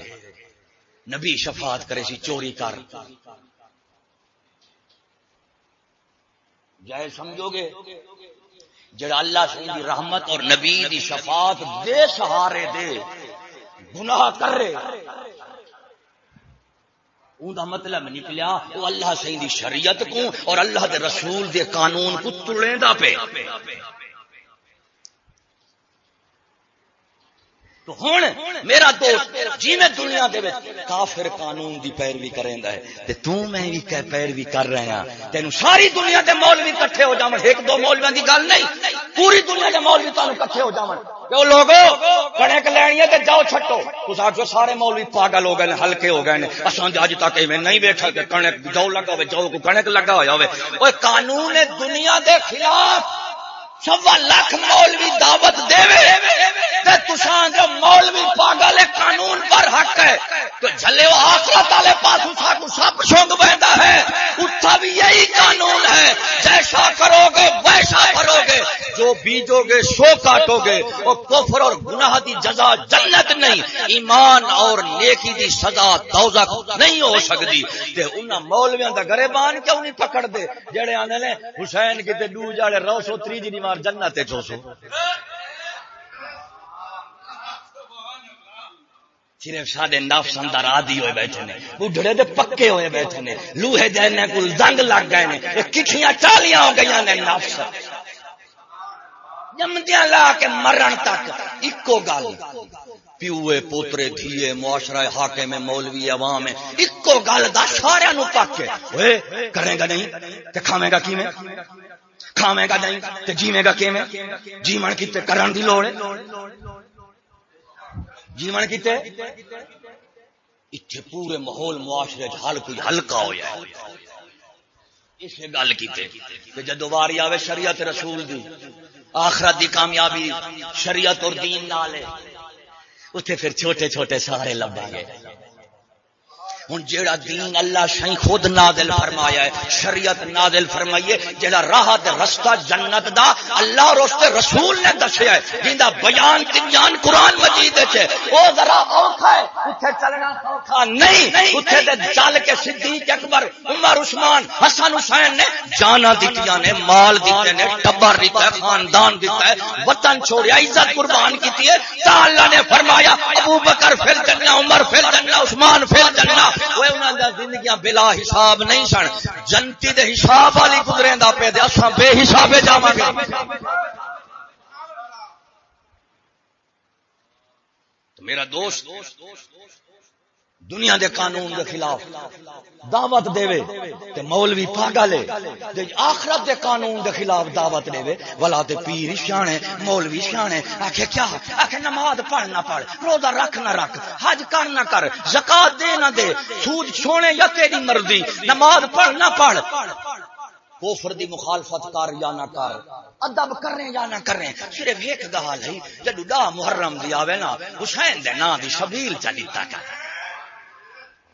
نبی شفاعت کرے سی، چوری کر۔ جائے سمجھو گے؟ جڑا اللہ سے دی رحمت اور نبی دی شفاعت دے سہارے دے، گناہ کر رہے اون دا مطلب نکلیا وہ اللہ سے دی شریعت کو اور اللہ دے رسول دے قانون کو تڑیں پہ تو ہوں میرا دوست جی میں دنیا دے کافر قانون دی پیروی کریں ہے تے تو میں بھی پیروی کر رہے ہیں تینو ساری دنیا دے مولوی کٹھے ہو جاون، ایک دو مولویاں دی گل نہیں، پوری دنیا دے مولوی تانوں کٹھے ہو جاون۔ کہ لوگو؟ کڑک لینی ہے تے جاؤ چھٹو۔ تو آکھو سارے مولوی پاگل ہو گئے نے، ہلکے ہو گئے نے۔ اساں اج تک میں نہیں بیٹھا کہ کڑک جو لگا ہوے جو کو کڑک لگا ہویا ہوے اوے قانون دنیا دے خلاف سوا لاکھ مولوی دعوت دے تسان جو مولوی پاگل قانون پر حق ہے، تو جلے وہ آخرت والے پاس کو سب شونگ بہتا ہے۔ اتھا بھی یہی قانون ہے۔ جیسا کرو گے ویسا کرو گے جو بیجو گے سو کاٹو گے وہ کفر اور گناہ دی جزا جنت نہیں، ایمان اور نیکی دی سزا دوزخ نہیں ہو سکتی۔ تے انہاں مولویاں دا گریبان کیوں نہیں پکڑ دے جڑے آنے نے، حسین کتے دو جاڑے رو سو تری دی مار جنت چو سو۔ صرف سارے نفس اندر آدی ہوئے بیٹھے نے بڈھڑے دے پکے ہوئے بیٹھے نے، لوہے جائنے کو زنگ لگ گئے نے کٹھیاں ٹالیاں ہو گئی نے نفس۔ جمدیاں لا کے مرن تک اکو گل۔ پیوے، پوترے، دھیے، معاشرہ حاکم میں مولوی، عوام ہے اکو گل دا سارے نو پکے اوئے، کرے گا نہیں؟ تے کھاویں گا کیویں؟ کھاویں گا نہیں تے جیویں گا کیویں؟ جیون کیتے کرن دی لوڑ ہے۔ جیون کیتے؟ اتنے پورے ماحول معاشرے وچ حل کوئی ہلکا ہو جائے اس گل کی جدو واری آوے شریعت رسول دی، آخرت دی کامیابی شریعت اور دین نال ہے اتنے پھر چھوٹے چھوٹے سارے لبیں گے ہوں جیڑا دین اللہ شاہی خود نادل فرمایا ہے، شریعت نادل فرمائیے، جیڑا راہ رستہ جنت دا اللہ اور اس رسول نے دسیا ہے جندا بیان تنجان قرآن مجید ہے۔ او ذرا اوکھا ہے اوتھے چلنا اوکھا نہیں۔ اوتھے تے چل کے صدیق اکبر، عمر، عثمان، حسن، حسین نے جانا دتیاں نے، مال دتے نے، ٹبر دیتا ہے، خاندان دیتا ہے، وطن چھوڑیا، عزت قربان کیتی ہے۔ تا اللہ نے فرمایا، ابو بکر فل جنہ، عمر فل جنہ، عثمان فل جنہ۔ زندگیاں بلا حساب نہیں سن۔ جنتی دے حساب والی گزرے دا پہ دے، اساں بے حسابے جاواں گے۔ میرا دوست دنیا دے قانون دے خلاف دعوت دے تے مولوی پاگل تے آخرت دے قانون دے خلاف دعوت دے ولا تے پیر شانے مولوی شانے آکھے کیا آکھے نماز پڑھ نہ پڑھ روزہ رکھ نہ رکھ حج کر نہ کر زکات دے نہ دے سود چھوڑے یا تیری مرضی نماز پڑھ نہ پڑھ کوفر دی مخالفت کر یا نہ کر ادب کرنے یا نہ کرنے صرف ایک گال ہے جدو دا محرم دی آوے نا حسین دے نا دی شبیل چلی تک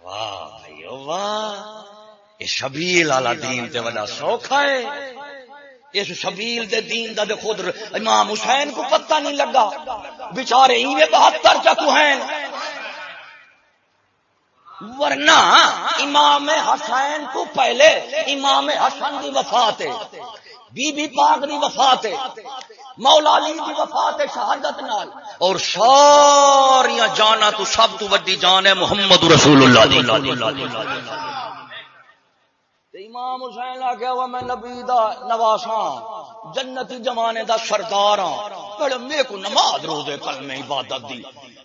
واہ واہ، یہ شبیل والا دین تے بڑا سوکھا ہے۔ اس شبیل دے دین دا دے خود امام حسین کو پتہ نہیں لگا۔ بیچارے ہی بہتر چکو ہیں۔ ورنہ امام حسین کو پہلے امام حسن کی وفات ہے، بی بی پاک دی وفات ہے۔ مولا علی دی وفات شہادت نال۔ اور ساری جانا تو سب تو وڈی جان ہے محمد رسول اللہ دی۔ امام حسین آ گیا میں نبی دا نواساں، جنتی جمانے دا سردار ہاں بڑے میرے کو نماز روزے کل میں عبادت دی۔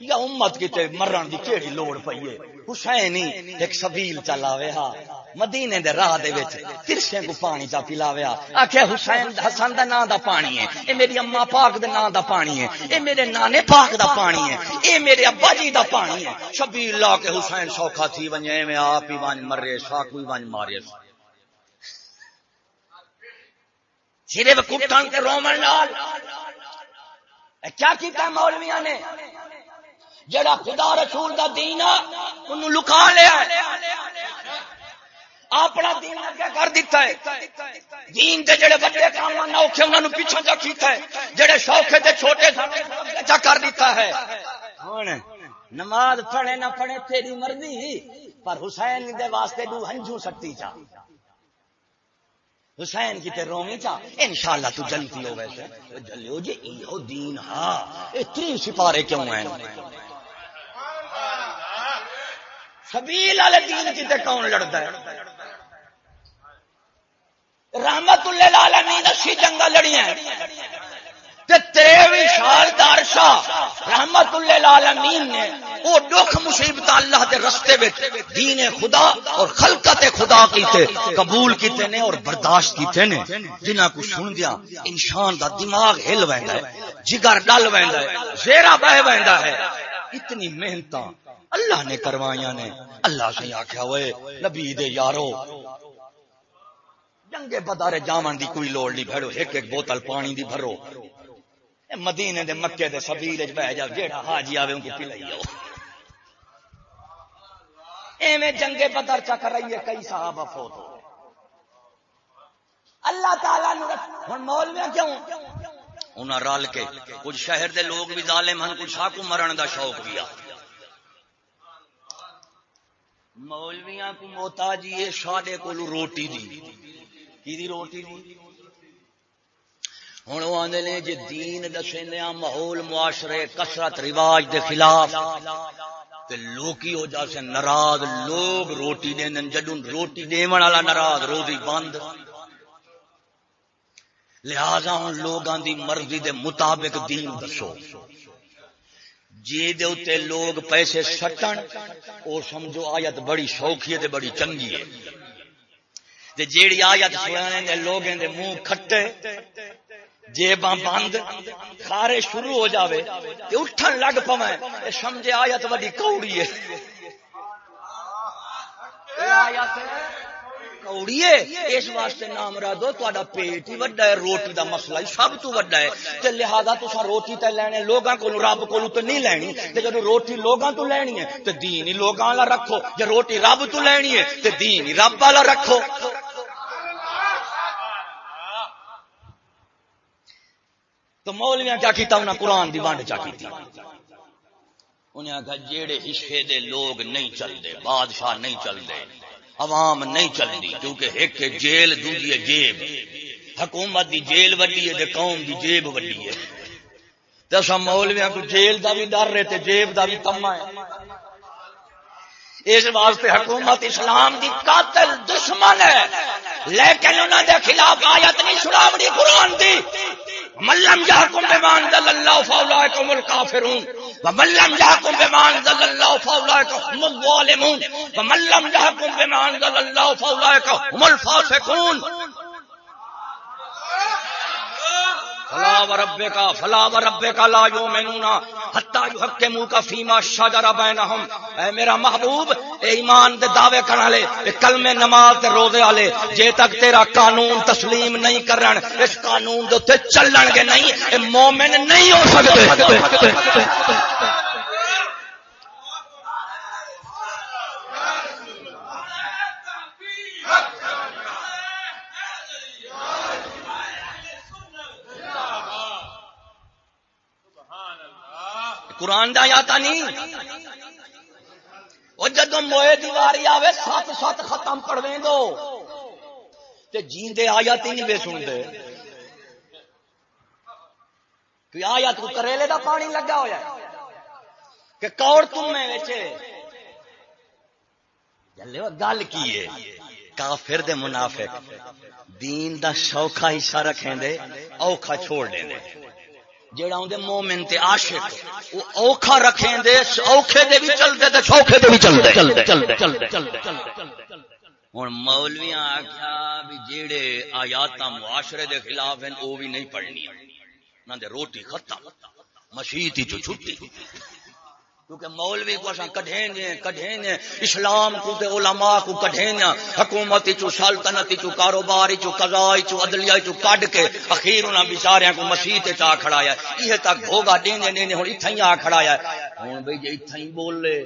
یا امت کتے مرن دی کیڑی لوڑ پئی ہے؟ حسین ایک سبیل چلاوے ہا۔ مدینے دے راہ دے وچ ترشے کو پانی چا پلاویا آکھیا حسین حسن دا نام دا پانی ہے۔ اے میری اما پاک دے نام دا پانی ہے۔ اے میرے نانے پاک دا پانی ہے۔ اے میرے ابا جی دا پانی ہے۔ شبیل لا کے حسین سوکھا تھی ونجے میں آپ ہی ون مرے شاہ کوئی ون مارے۔ صرف کٹن کے رومن نال کیا کیتا مولویاں نے؟ جڑا خدا رسول دا دین انہوں لکا لیا اپنا دین اگے کر دیتا ہے۔ دین دے جڑے بڑے کام نہ اوکھے، انہاں نو پیچھے جا کیتا ہے۔ جڑے شوکھے تے چھوٹے سارے جا کر دیتا ہے۔ ہن، نماز پڑھے نہ پڑھے تیری مرضی، پر حسین دے واسطے دو ہنجو سکتی چا حسین کی تے رومی چا، انشاءاللہ تو جلتی ہو ویسے۔ جلیو جی ایہو دین ہاں اتنی سپارے کیوں ہیں؟ سبیل والے دین کی تے کون لڑتا ہے؟ رحمت اللہ العالمین، اسی جنگا لڑی ہیں شالدار شاہ رحمت اللہ العالمین نے وہ دکھ مصیبت اللہ دے رستے میں دین خدا اور خلقت خدا کیتے قبول کیتے نے اور برداشت کیتے نے۔ جنہ کو سن دیا، انسان دا دماغ ہل ویندا ہے، جگر ڈل ویندا ہے، زیرا بہ ویندا ہے۔ اتنی محنت اللہ نے کروائیاں نے۔ اللہ سے آخیا ہوئے، نبی دے یارو، جنگے بدارے جامن دی کوئی لوڑ نہیں بھڑو ایک ایک بوتل پانی دی بھرو۔ مدینے دے مکے دے سبیل وچ بہ جاؤ جیڑا حاجی آوے ان کو پلائی جاؤ ایویں جنگے بدر چا کر رہی ہے، کئی صحابہ فوت ہو اللہ تعالی نے ہن مولویاں کیوں؟ انہاں رل کے، کچھ شہر دے لوگ بھی ظالم ہن، کچھ کو مرن دا شوق بھی مولویاں کو موتا جی ساڈے کو روٹی دی۔ کی دی روٹی دی؟ ہوں وہ آدھے نے جی دین دسے ماحول، معاشرے کسرت رواج دے خلاف۔ لوکی ہو جا سے ناراض، لوگ روٹی دین جدوں روٹی دے والا ناراض، روزی بند۔ لہذا ہوں لوگوں دی مرضی دے مطابق دین دسو۔ جی دے اتے لوگ پیسے سٹن، او سمجھو آیت بڑی شوقی ہے بڑی چنگی ہے۔ جیڑی آیت سنانے لوگیں دے منہ کھٹے جیباں بند، کھارے شروع ہو جاوے، تے اٹھن لگ پویں، اے سمجھے آیت بڑی کوڑی ہے۔ آیت اس واسطے نام را دو تا پیٹ ہی وڈا ہے، روٹی دا مسئلہ ہی سب تو وڈا ہے۔ تے لہذا تسا روٹی تے لینے، لوگاں کو رب کو تے نہیں لینی۔ تے جدو روٹی لوگاں تو لینی ہے، تے دین ہی لوگاں والا رکھو۔ جے روٹی رب تو لینی ہے، تے دین ہی رب والا رکھو۔ تو مولویاں کیا کیتا؟ انہاں قرآن دی بانڈ چا کیتی؟ انہیں کہا جیڑے حصے دے لوگ نہیں چل دے بادشاہ نہیں چل دے عوام نہیں چلتی کیونکہ ایک جیل دوجی ہے جیب۔ حکومت دی جیل وڈی ہے تے قوم دی جیب وڈی ہے۔ تو مولویا کو جیل دا بھی ڈر رہے تھے جیب دا بھی تما ہے۔ اس واسطے حکومت اسلام دی قاتل دشمن ہے۔ لیکن انہوں دے خلاف آیت نہیں، سناوڑی قرآن دی۔ ملم جاکم بمان دل اللہ فاولائکم الکافرون وملم جاکم بمان دل اللہ فاولائکم الظالمون. وملم جاکم بمان دل اللہ فاولائکم الفاسقون. فلا و رب کا فلا و رب کا لا یو مینونا حتا حق منہ کا فیما شاجرا بینہم۔ اے میرا محبوب، اے ایمان دے دعوے کرن والے کلمے نماز تے روزے والے، جے تک تیرا قانون تسلیم نہیں کرن، اس قانون دے تے چلن گے نہیں، اے مومن نہیں ہو سکتے۔ قرآن دا آتا نہیں۔ وہ جدو موئے دیواری آوے، سات سات ختم پڑھویں دو تے جیندے آیات ہی نہیں بے سن دے۔ کہ آیات کو کریلے دا پانی لگا ہویا کہ کور تم میں ویچے جلے وہ گل کی ہے۔ کافر دے منافق۔ دین دا شوکھا حصہ رکھیں دے، اوکھا چھوڑ دیں دے۔ جیڑا ہوں دے مومن تے عاشق، او اوکھا رکھیں دے اوکھے دے بھی چل دے تے سوکھے دے بھی چل دے چل دے چل دے چل دے چل دے ہن مولویاں آکھیا بھی جیڑے آیاتاں معاشرے دے خلاف ہیں، او بھی نہیں پڑھنی۔ نہ دے روٹی ختم مسیت ہی چھٹی۔ کیونکہ مولوی کو اصا کڈھیں گے کڈھیں گے اسلام کو تے علماء کو کڈھیں گے حکومت چو سلطنت چو کاروبار چو قضاء چو عدلیہ چو کڈ کے اخیر انہاں بیچاریاں کو مسیح تے چا کھڑایا یہ تک بھوگا دیندے دیندے ہن ایتھے ہی آ کھڑایا ہن بھئی جے ایتھے ہی بول لے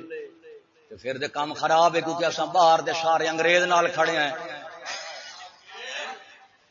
تے پھر دے کام خراب ہے کیونکہ اساں باہر دے سارے انگریز نال کھڑے ہیں۔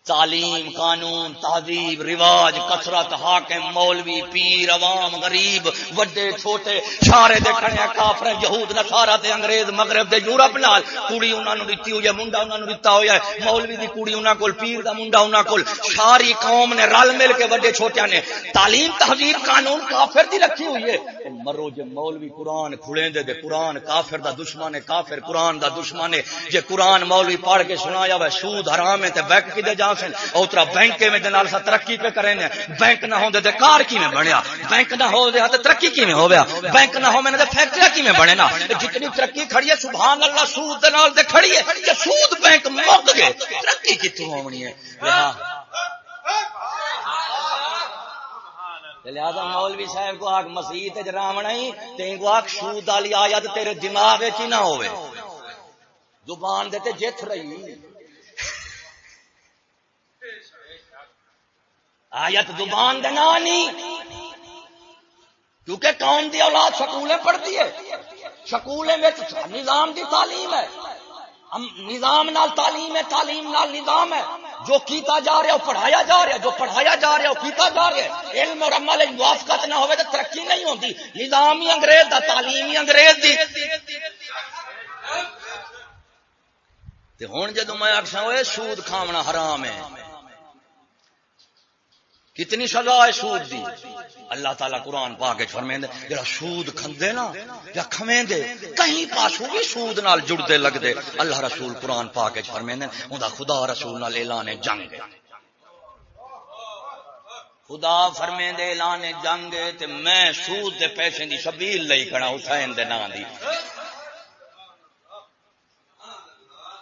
تعلیم، قانون، تہذیب، رواج، کثرت، حاکم، مولوی، پیر، عوام، غریب، وڈے، چھوٹے سارے دیکھنے کافر یہود نصارا تے انگریز، مغرب دے، یورپ نال۔ کڑی انہاں نو دتی ہوئی ہے، منڈا انہاں نو دتا ہویا ہے۔ مولوی دی کڑی انہاں کول، پیر دا منڈا انہاں کول۔ ساری قوم نے رل مل کے وڈے چھوٹیاں نے۔ تعلیم، تہذیب، قانون کافر دی رکھی ہوئی ہے۔ مرو جے مولوی قرآن کھڑے دے دے قرآن کافر دا دشمن ہے، کافر قرآن دا دشمن ہے۔ جے قرآن مولوی پڑھ کے سنایا ہوا سود حرام ہے تے بیک کدے جا سن۔ اوترا بینک میں جنال سا ترقی پہ کریں بینک نہ ہوں دے کار کی میں بنیا؟ بینک نہ ہو دے ہاں تے ترقی کی میں ہو گیا بینک نہ ہو میں نے فیکٹری کی میں بنے نا؟ جتنی ترقی کھڑی ہے، سبحان اللہ، سود دے نال دے کھڑی ہے کہ سود بینک مک گئے۔ ترقی کتوں ہونی ہے؟ لہذا مولوی صاحب کو آگ مسیح راونا ہی تین کو آگ سود والی آیت تیرے دماغ نہ ہوئے زبان دیتے جت رہی۔ آیت زبان دنانی کیونکہ قوم دی اولاد سکولیں پڑھتی ہے۔ سکولیں نظام دی تعلیم ہے۔ نظام نال تعلیم ہے، تعلیم نال نظام ہے۔ جو کیتا جا رہا ہے، وہ پڑھایا جا رہا ہے۔ جو پڑھایا جا رہا ہے، وہ کیتا جا رہا ہے۔ علم اور عمل موافقت نہ ہوئے تو ترقی نہیں ہوتی نظام ہی انگریز دا تعلیم ہی انگریز دی۔ ہوں جدو میں آخسا ہوئے سود کھاونا حرام ہے۔ کتنی سزا ہے سود دی؟ اللہ تعالیٰ قرآن پا کے فرمے جا سود کھندے نا، یا کھویں دے کہیں پاسو بھی سود نال جڑتے لگتے اللہ رسول قرآن پا کے فرمے ان خدا رسول نال اعلان جنگ خدا فرمے دے اعلان جنگ تے میں سود دے پیسے دی شبیل لئی کھڑا، حسین دے نام دی۔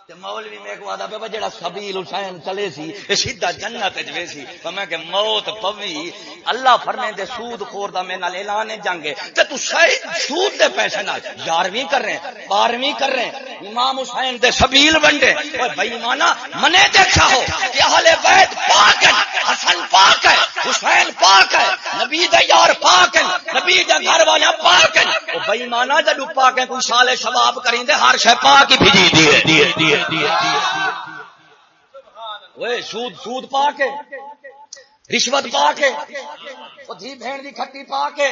مولوی میں کو آدھا پہ جڑا سبیل حسین چلے سی، یہ سیدھا جنت جوے سی میں کہ موت پوی۔ اللہ فرمے دے سود خور دا میں نال اعلان جنگے تے تو شاید سود دے پیسے نال یارویں کر رہے ہیں، بارہویں کر رہے ہیں۔ امام حسین دے سبیل بنڈے۔ اوے بھائی مانا منے دیکھا اچھا ہو کہ اہل بیت پاک ہے حسن پاک ہے حسین پاک ہے نبی دے یار پاک ہے نبی دے گھر والے پاک ہیں۔ او بھائی مانا جدو پاک ہے کوئی سال شباب کریں دے، ہر شے پاک ہی بھیجی دیے دیے دیے سود سود پا کے، رشوت پا کے دھی بہن کی کھٹی پا کے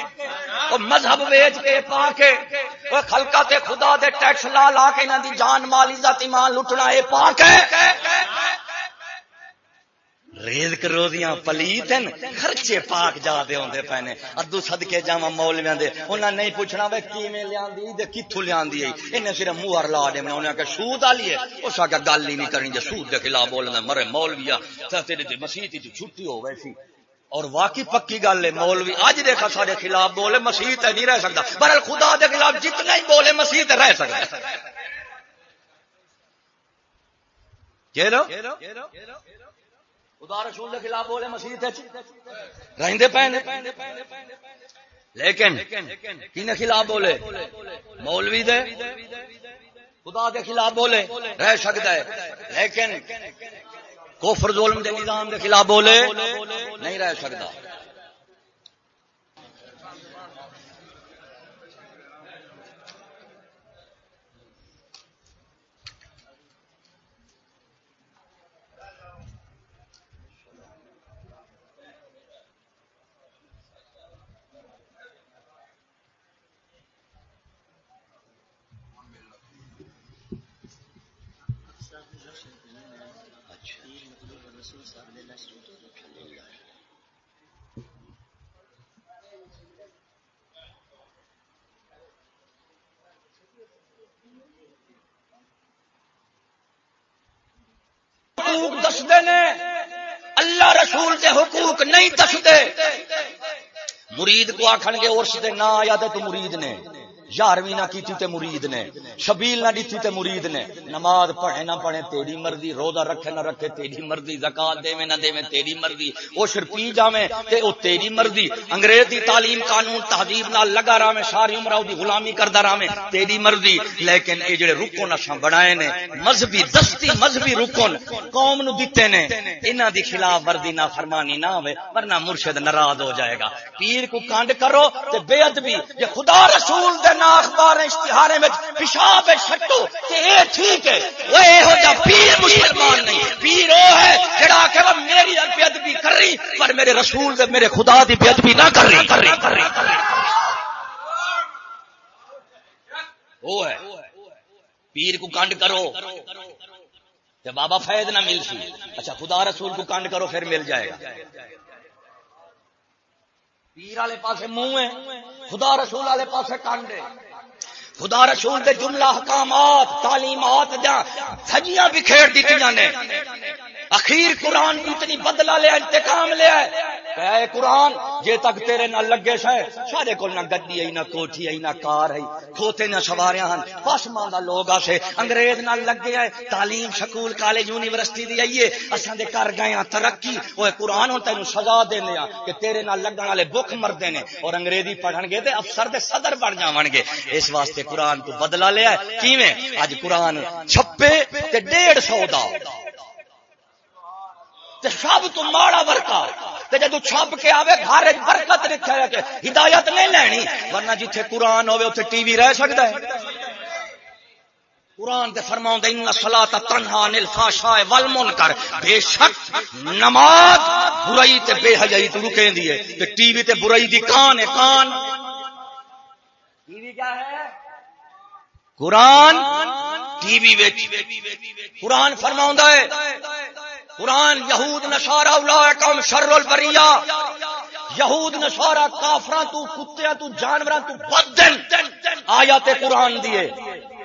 مذہب ویچ کے پا کے خلکا تے خدا دے ٹیکس لا لا کے انہوں دی جان مالی عزت، ایمان لٹنا، اے پا کے۔ ریزک روزیاں پلیت ہیں خرچے پاک جا دے ہوندے پینے ادو صدقے جاواں مولویاں دے۔ انہاں نہیں پوچھنا وے کیویں لیاندی؟ تے کتھوں لیاندی ائی انہیں صرف منہ لا دے میں انہاں کہ سود والی ہے اس کا گل ہی نہیں کرنی جے سود دے خلاف بولنا مرے مولویا، تے تیرے تے مسیت تے چھٹی ہو ویسی۔ اور واقعی پکی گل ہے مولوی اج دیکھا سارے خلاف بولے، مسیح تے نہیں رہ سکتا پر خدا دے خلاف جتنا ہی بولے، مسیح تے رہ سکتا چلو خدا رسول کے خلاف بولے مسیح لیکن کن خلاف بولے؟ مولوی دے۔ خدا دے خلاف بولے۔ رہ سکتا ہے۔ لیکن کفر ظلم دے نظام دے خلاف بولے۔ نہیں رہ سکتا حقوق دستے نے اللہ رسول کے حقوق نہیں دستے مرید کو آخن گے ارش دے نہ آیا تو مرید نے۔ یارویں نہ کیتی تے مرید نے، شبیل نہ دیتی تے مرید نے۔ نماز پڑھے نہ پڑھے تیری مرضی، روزہ رکھے نہ رکھے تیری مرضی، زکات دے میں نہ دے میں تیری مرضی۔ او شر پی جاویں تے او تیری مرضی۔ انگریز دی تعلیم قانون تہذیب نال لگا رہا میں ساری عمر دی غلامی کردا رہا میں تیری مرضی۔ لیکن اے جڑے رکن اساں بنائے نے، مذہبی دستی مذہبی رکن قوم نو دتے نے، انہاں دی خلاف ورزی نہ فرمانی نہ ہوے ورنہ مرشد ناراض ہو جائے گا۔ پیر کو کانڈ کرو تے بے ادبی جے خدا رسول دے نہ اخبار اشتہار پیشاب چھٹو کہ یہ ٹھیک ہے، وہ یہ پیر مسلمان نہیں، پیر وہ ہے جڑا کہ وہ میری بے ادبی کر رہی، پر میرے رسول دے، میرے خدا دی بے ادبی نہ کر رہی کر رہی کر رہی کر رہی۔ وہ ہے۔ پیر کو کانڈ کرو۔ بابا فیض نہ مل سی اچھا خدا رسول کو کانڈ کرو، پھر مل جائے گا۔ پیر والے پاسے منہ ہے، خدا رسول والے پاسے کانڈے خدا رسول دے جملہ حکامات، تعلیمات جا سجیاں بکھیر دیتی نے۔ اخیر قرآن اتنی بدلا لیا انتقام لیا اے قرآن جے تک تیرے نہ لگے شے۔ سارے کو نہ گڈی آئی، نہ کوٹھی آئی، نہ کار آئی۔ کھوتے نہ سواریاں ہن۔ پاس ماندا لوگ آسے، انگریز نہ لگے آئے۔ تعلیم سکول، کالج، یونیورسٹی دی آئیے اساں دے کر گئے ہاں ترقی۔ اوے قرآن ہن تینوں سزا دینے آ کہ تیرے نہ لگن والے بھوک مردے نے۔ اور انگریزی پڑھن گے تے افسر دے صدر بن جاون گے۔ اس واسطے قرآن تو بدلا لیا ہے کیویں؟ اج قرآن چھپے تے 150 دا۔ سب تو ماڑا ورکا جدو چھپ کے آوے گھر برکت لکھا ہے کہ ہدایت نہیں لینی، ورنہ جتھے قرآن ہوے اتنے ٹی وی رہ سکتا ہے۔ قرآن دے فرماؤں دے ان صلاۃ تنہا عن الفحشاء والمنکر بے شک نماز برائی تے بے حیائی تو رکیں دی ہے۔ تے ٹی وی تے برائی دی کان ہے، کان۔ ٹی وی کیا ہے؟ قرآن ٹی وی وچ۔ قرآن فرماؤں ہے قرآن، یہود نشارا اولئکم شر البریہ. یہود نشارا کافراں تو کتےاں تو، جانوراں تو بدن آیات قرآن دیے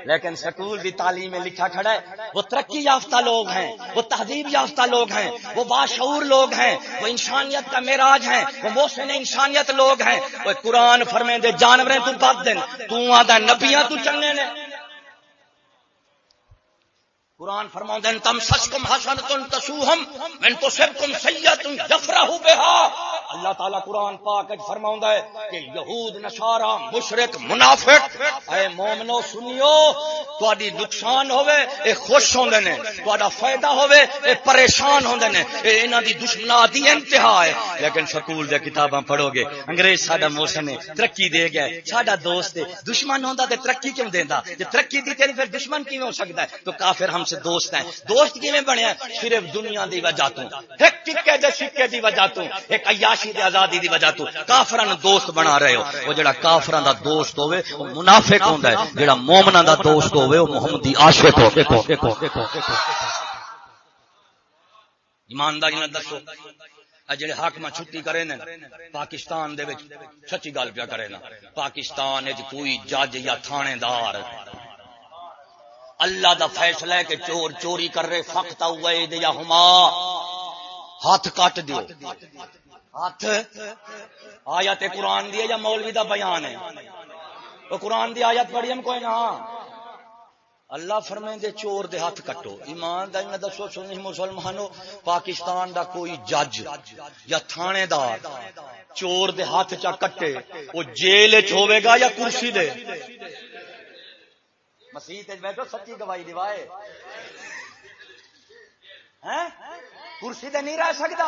لیکن سکول بھی تعلیم میں لکھا کھڑا ہے، وہ ترقی یافتہ لوگ ہیں، وہ تہذیب یافتہ لوگ ہیں، وہ باشعور لوگ ہیں، وہ انسانیت کا میراج ہیں، وہ موسم انسانیت لوگ ہیں۔ وہ قرآن فرمے دے جانور تو بد دن تو آدھا نبیاں تو چننے نے۔ قرآن فرما دین تم سچ کم حسن، تم تسوہم من تو سب تم سید جفرہ بہا۔ اللہ تعالیٰ قرآن پاک فرما ہے کہ یہود نشارا مشرق منافق، اے مومنو، سنیو تاری نقصان ہوے اے خوش ہوندے نے تہاڈا فائدہ ہوے اے پریشان ہوندے نے، اے انہاں دی دشمنات دی انتہا ہے۔ لیکن سکول دے کتاباں پڑھو گے، انگریز ساڈا موسم نے ترقی دے گیا ساڈا دوست ہے، دشمن ہوندا تے ترقی کیوں دیندا؟ جے ترقی دی تے پھر دشمن کیویں ہو سکدا ہے؟ تو کافر ہم سے دوست ہیں۔ دوست کیویں بنیا؟ صرف دنیا دی وجہ تو، ایک ٹکے دے سکے دی وجہ تو، ایک عیاش عیاشی دی آزادی دی وجہ تو کافراں دوست بنا رہے ہو۔ او جڑا کافراں دا دوست ہوے او منافق ہوندا ہے۔ جڑا مومناں دا دوست ہوے او محمدی عاشق ہو دیکھو دیکھو دیکھو ایمانداری نہ دسو جڑے حاکم چھٹی کرے نا پاکستان دے وچ سچی گل پیا کرے نا۔ پاکستان وچ کوئی جج یا تھانے دار اللہ دا فیصلہ ہے کہ چور چوری کر رہے فخت اوید یا ہما۔ ہاتھ کٹ دیو۔ ہاتھ، آیت قرآن دی یا مولوی دا بیان ہے؟ وہ قرآن دی آیت پڑھی ہم کوئی نہ۔ اللہ فرمے دے چور دے ہاتھ کٹو۔ ایمان دا میں دسو سنی مسلمانو پاکستان دا کوئی جج یا تھانے دار چور دے ہاتھ چا کٹے، وہ جیل چ ہوے گا یا کرسی دے؟ مسیح بیٹھو، سچی گواہی دیوائے ہیں کرسی تے نہیں رہ سکتا۔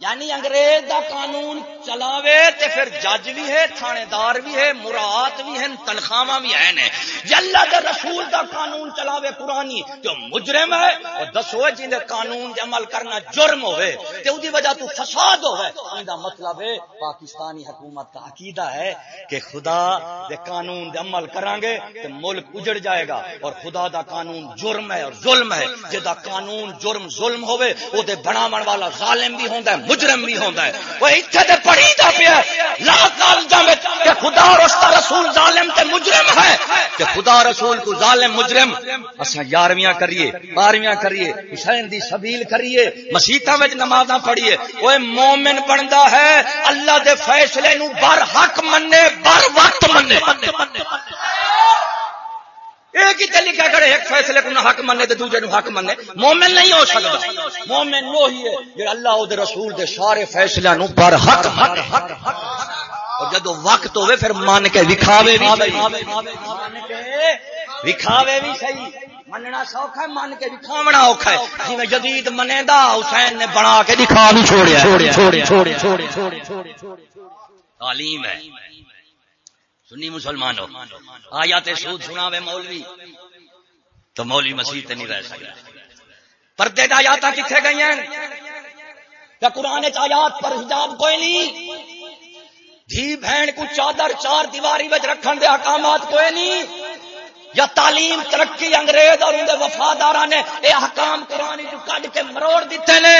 یعنی انگریز دا قانون چلاوے تے پھر جج بھی ہے تھانے دار بھی ہے، مراد بھی ہیں تنخواہ بھی ہیں جی اللہ دے رسول دا قانون چلاوے پرانی جو مجرم ہے، وہ دسو جن قانون دے عمل کرنا جرم ہوئے، تے اودی وجہ تو فساد ہوئے۔ ان دا مطلب ہے، پاکستانی حکومت کا عقیدہ ہے کہ خدا دے قانون دے عمل کران گے تے ملک اجڑ جائے گا۔ اور خدا دا قانون جرم ہے اور ظلم ہے۔ جدا قانون جرم ظلم ہوئے، او دے بناون والا ظالم بھی ہوندا ہے مجرم بھی ہوتا ہے۔ وہ اتنے تے پڑھی دا پیا لا کالجا میں کہ خدا اور اس کا رسول ظالم تے مجرم ہے۔ کہ خدا رسول کو ظالم مجرم۔ اسا یارویاں کریے بارہویں کریے، حسین دی سبیل کریے مسیطا میں نمازاں پڑھیے۔ وہ مومن بندا ہے، اللہ دے فیصلے نو بر حق منے بر وقت منے ایک ہی لکھا کرے ایک فیصلے کو حق منے تو دوجے حق منے مومن نہیں ہو سکتا مومن وہی ہے جو اللہ دے رسول دے سارے فیصلے نو پر حق حق حق حق اور جب وقت ہوئے پھر مان کے دکھاوے بھی دکھاوے بھی صحیح مننا سوکھا ہے من کے دکھاونا اوکھا ہے جی جدید منے دا حسین نے بنا کے دکھا بھی چھوڑیا چھوڑیا چھوڑیا چھوڑیا تعلیم ہے سنی مسلمان ہو آیا تے سود سنا وے مولوی، تو مولوی مسیح تے نہیں رہ سکتا پردے دا آیات کتنے گئی ہیں کیا قرآن آیات پر حجاب کوئی نہیں؟ دھی بہن کو چادر چار دیواری بچ رکھن دے احکامات کوئی نہیں؟ یا تعلیم ترقی انگریز اور اندر وفادار نے اے حکام قرآن جو کڈ کے مروڑ دیتے نے؟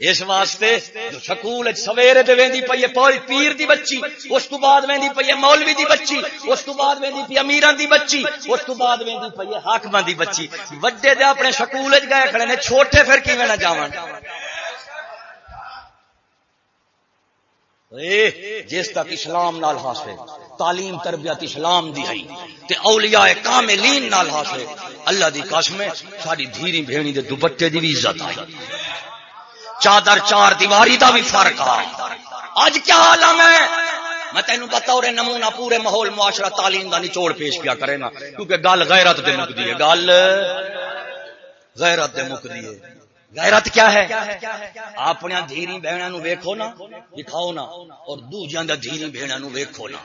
اس واسطے جو سکول سویرے تے ویندی پئی ہے پیر دی بچی، اس تو بعد ویندی پئی ہے مولوی دی بچی، اس تو بعد ویندی پئی امیراں دی بچی، اس تو بعد ویندی پئی ہے حاکماں دی بچی۔ وڈے دے اپنے سکول وچ گئے کھڑے نے، چھوٹے پھر کیویں نہ جاون؟ اے، جس تک اسلام نال حاصل، تعلیم تربیت اسلام دی ہے، تے اولیاء کاملین نال حاصل۔ اللہ دی قسم ہے ساری دھیری بھیڑی دے دوپٹے دی بھی عزت ہے چادر چار دیواری دا بھی فرق آ۔ اج کیا عالم ہے میں تینوں بطور نمونہ پورے ماحول معاشرہ تعلیم دا نچوڑ پیش کیا کرے نا، کیونکہ گل غیرت دے مک دیے گل غیرت دے مک دیے غیرت کیا ہے؟ اپنے دھیری بہنا نو ویکھو نا، دکھاؤ نا، اور دوجیاں دا دھیری بہنا نو ویکھو نا۔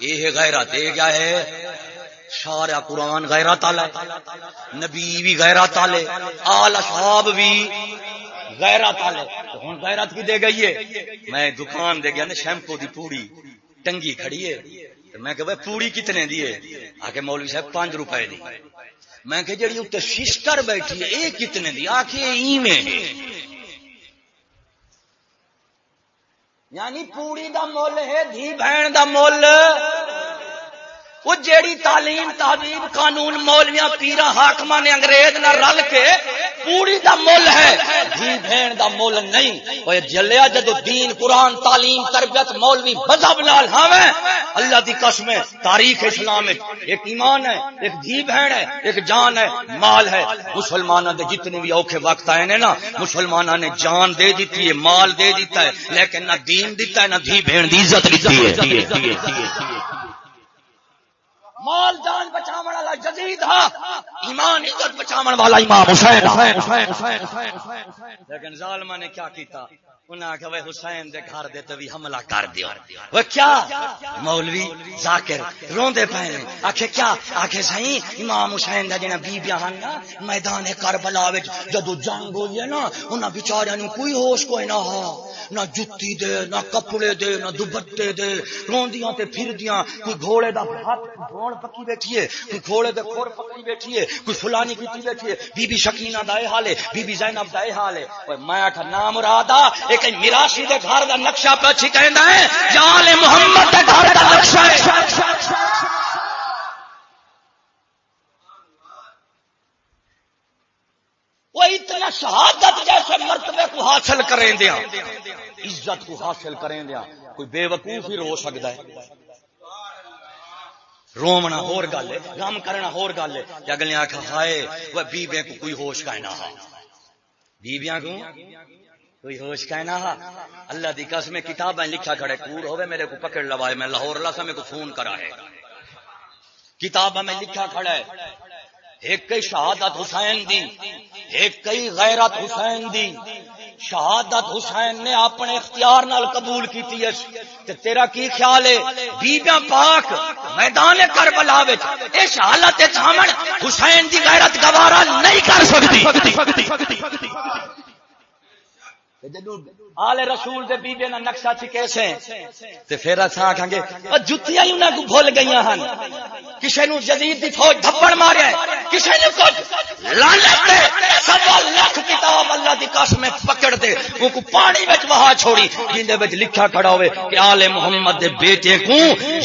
یہ غیرت یہ کیا ہے؟ سارا قرآن غیرت آلے نبی بھی غیرت آلے آل اصحاب بھی غیرت آلے ہن غیرت کی دے گئی ہے. میں دکان دے گیا نا شیمپو دی پوڑی. ٹنگی کھڑی ہے. میں کہ پوڑی کتنے دی ہے؟ آ کے مولوی صاحب پانچ روپے دی. میں کہ جڑی اتنے سسٹر بیٹھی ہے، یہ کتنے دی؟ آخر ایویں. یعنی پوڑی دا مول ہے، دھی بہن دا مول. وہ جیڑی تعلیم تہذیب قانون، مولویاں پیرا حاکما نے انگریز نہ رل کے پوری دا مول ہے۔ جی بہن دا مول نہیں۔ وہ جلیا جدو دین، قرآن، تعلیم، تربیت، مولوی مذہب نال ہاویں، اللہ دی قسم ہے، تاریخ اسلام ایک ایمان ہے، ایک جی بہن ہے، ایک جان ہے، مال ہے۔ مسلمانوں دے جتنے بھی اوکھے وقت آئے نے نا مسلمانوں نے جان دے دیتی ہے، مال دے دیتا ہے، لیکن نہ دین دیتا ہے، نہ جی دھی بہن دی عزت دیتی ہے۔ مال جان بچاون والا جدید ہا ایمان، عزت بچاون والا امام حسین لیکن ظالمہ نے کیا کیتا؟ انہیں آخیا وہ حسین دے گھر دے تو بھی حملہ کر دیو. وہ کیا؟ مولوی ذاکر روندے پے آخے کیا؟ آخے سہی امام حسین دا جنا بیبیاں ہن نا، میدان کربلا وچ جدو جنگ ہوئی ہے نا، انہاں بیچاریاں نو کوئی ہوش کوئی نہ ہا۔ نہ جتی دے، نہ کپڑے دے، نہ دوپٹے دے۔ روندیاں تے پھردیاں کوئی گھوڑے دا ہاتھ گھوڑ پکی بیٹھی ہے، کوئی گھوڑے دے کھور پکی بیٹھی ہے، کوئی فلانی کیتی بیٹھی ہے۔ بی بی شکینہ دا اے حال ہے بی بی زینب دا اے حال ہے۔ اوے میں آکھا نام مرادا ایک میراشی دے گھر دا نقشہ پہ اچھی ہے، جال محمد دے گھر دا نقشہ ہے۔ وہ اتنا شہادت جیسے مرتبے کو حاصل کریں دیا۔ عزت کو حاصل کریں دیا۔ کوئی بے وقوف ہی رو سکتا ہے۔ رومنا ہور گل ہے، غم کرنا ہور گل ہے۔ اگلے آخر ہائے، وہ بیبیاں کو کوئی ہوش کا نہ ہے بیبیاں کو؟ کوئی ہوش کا نہ اللہ دی قسم کتاب لکھا کھڑے کوڑ ہوے میرے کو پکڑ لوائے۔ میں لاہور اللہ سے میرے کو فون کرا ہے۔ کتاب میں لکھا کھڑا ہے۔ ایک کئی شہادت حسین دی، ایک کئی غیرت حسین دی۔ شہادت حسین نے اپنے اختیار نال قبول کیتی ہے۔ تے تیرا کی خیال ہے؟ بیبیاں پاک میدان کربلا وچ اس حالت وچ حسین دی غیرت گوارا نہیں کر سکتی۔ آل رسول دے بیبے نا نقشہ چکے سے تے پھر اسا آکھاں گے او جُتیاں ہی انہاں کو بھول گئیاں ہن۔ کسے نو جدید دی فوج دھپڑ ماریا ہے کسے نے کچھ لعنت دے، سوا لاکھ کتاب اللہ دی قسم پکڑ دے۔ او کو پانی وچ وہا چھوڑی، جیندے وچ لکھا کھڑا ہوئے کہ آل محمد دے بیٹے کو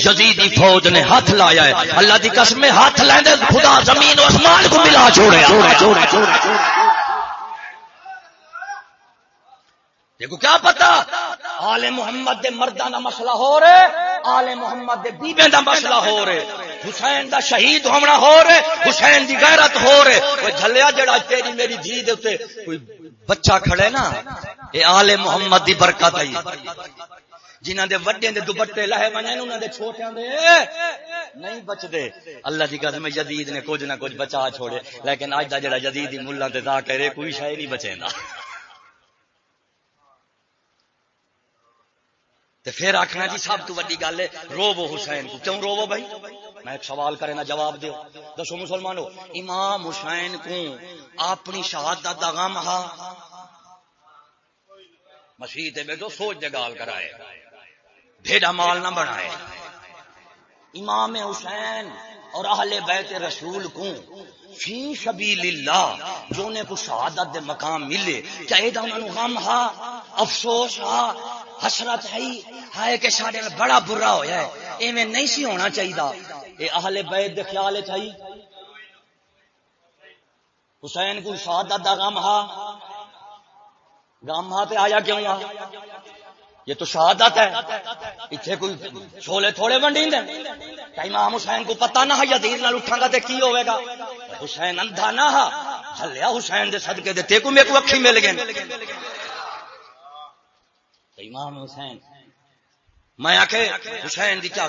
یزیدی فوج نے ہاتھ لایا ہے۔ اللہ دی قسم ہاتھ لیندے خدا زمین و اسمان کو ملا چھوڑیا دیکھو کیا پتا؟ آل محمد دے مردہ مسئلہ ہو رہے، آل محمد دے بیبے دا مسئلہ ہو رہے۔ حسین دا شہید ہونا ہو رہے، حسین دی غیرت ہو رہے۔ وہ جھلیا جڑا تیری میری دھی دے تے کوئی بچہ کھڑے نا، اے آل محمد دی برکت ہے جنہاں دے وڈے دے دوپٹے لہے ونجے انہاں دے چھوٹیاں دے نہیں بچ دے اللہ دی قسم جدید نے کچھ نہ کچھ بچا چھوڑے، لیکن اج دا جڑا جدید ملہ تے دا کرے کوئی شے نہیں بچے تو پھر آخنا جی سب تو ویڈی گل ہے روو حسین کو۔ کیوں روو بھائی؟ میں ایک سوال کرے نا جواب دیو۔ دسو مسلمانو، امام حسین کو اپنی شہادت دا غم ہا؟ مسیح بیٹھو سوچ دے گال کرائے۔ بھیڑا مال نہ بنائے۔ امام حسین اور اہل بیت رسول کو فی سبیل اللہ جو نے کو شہادت دے مقام ملے کیا اے غم ہا، افسوس ہا، حسرت ہے ہائے کہ سارے بڑا برا ہویا ہے۔ ایویں نہیں سی ہونا چاہیے اے اہل بیت دے خیال چاہیے حسین کو شہادت دا غم ہا۔ غم ہا تے آیا کیوں ہا یہ تو شہادت ہے۔ اتنے کوئی چھولے تھوڑے ونڈی دیں امام حسین کو پتا نہ یزید نال اٹھا گا تے کی ہوئے گا۔ حسین اندھا نہ ہلیا حسین دے صدقے دے تے کو میرے کو اکھی مل گئے۔ امام حسین میں آ کے حسین دی کیا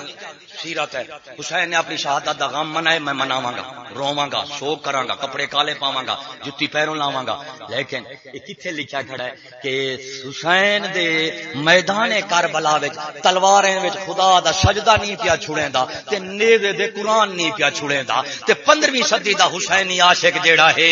سیرت ہے؟ حسین نے اپنی شہادت دا غم منائے، میں مناواں گا رواں گا شوق کراں گا، کپڑے کالے پاواں گا، جُتی پیروں لاواں گا۔ لیکن یہ کتھے لکھا کھڑا ہے کہ حسین دے میدان کربلا وچ، تلواریں وچ خدا دا سجدہ نہیں پیا چھڑیندا تے نیوے دے قرآن نہیں پیا چھڑیندا تے 15ویں صدی دا حسینی عاشق جیڑا ہے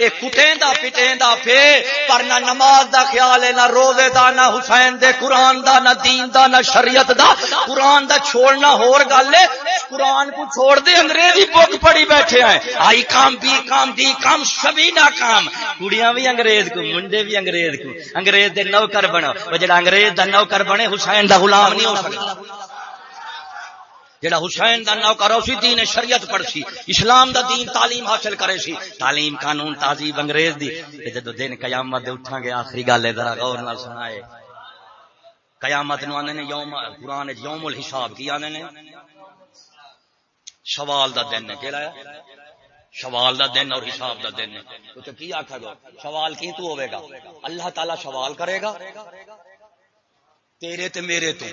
اے کٹیندا پٹیندا پھے پر نہ نماز دا خیال ہے، نہ روزے دا، نہ حسین دے قرآن دا، نہ دین دا، نہ شریعت شریعت دا، قرآن دا چھوڑنا ہور گل ہے۔ قرآن کو چھوڑ دے، انگریزی بک پڑھی بیٹھے ہیں۔ آئی کام، بی کام، دی کام سبھی نہ کام۔ کڑیاں بھی انگریز کو، منڈے بھی انگریز کو۔ انگریز دے نوکر بنو۔ وہ جڑا انگریز دا نوکر بنے، حسین دا غلام نہیں ہو سکتا۔ جڑا حسین دا نوکر ہو سی دین شریعت پڑھ سی اسلام دا دین تعلیم حاصل کرے سی۔ تعلیم قانون تہذیب انگریز دی۔ جدو دن قیامت دے اٹھاں گے، آخری گل ہے، ذرا غور نال سنائے۔ قیامت نو آنے نے یوم قرآن یوم الحساب کی آنے نے؟ سوال دا دن ہے کہڑا ہے؟ سوال دا دن اور حساب دا دن ہے۔ تو کی آخا گا؟ سوال کی تو ہوئے گا؟ اللہ تعالی سوال کرے گا؟ تیرے تے میرے تو۔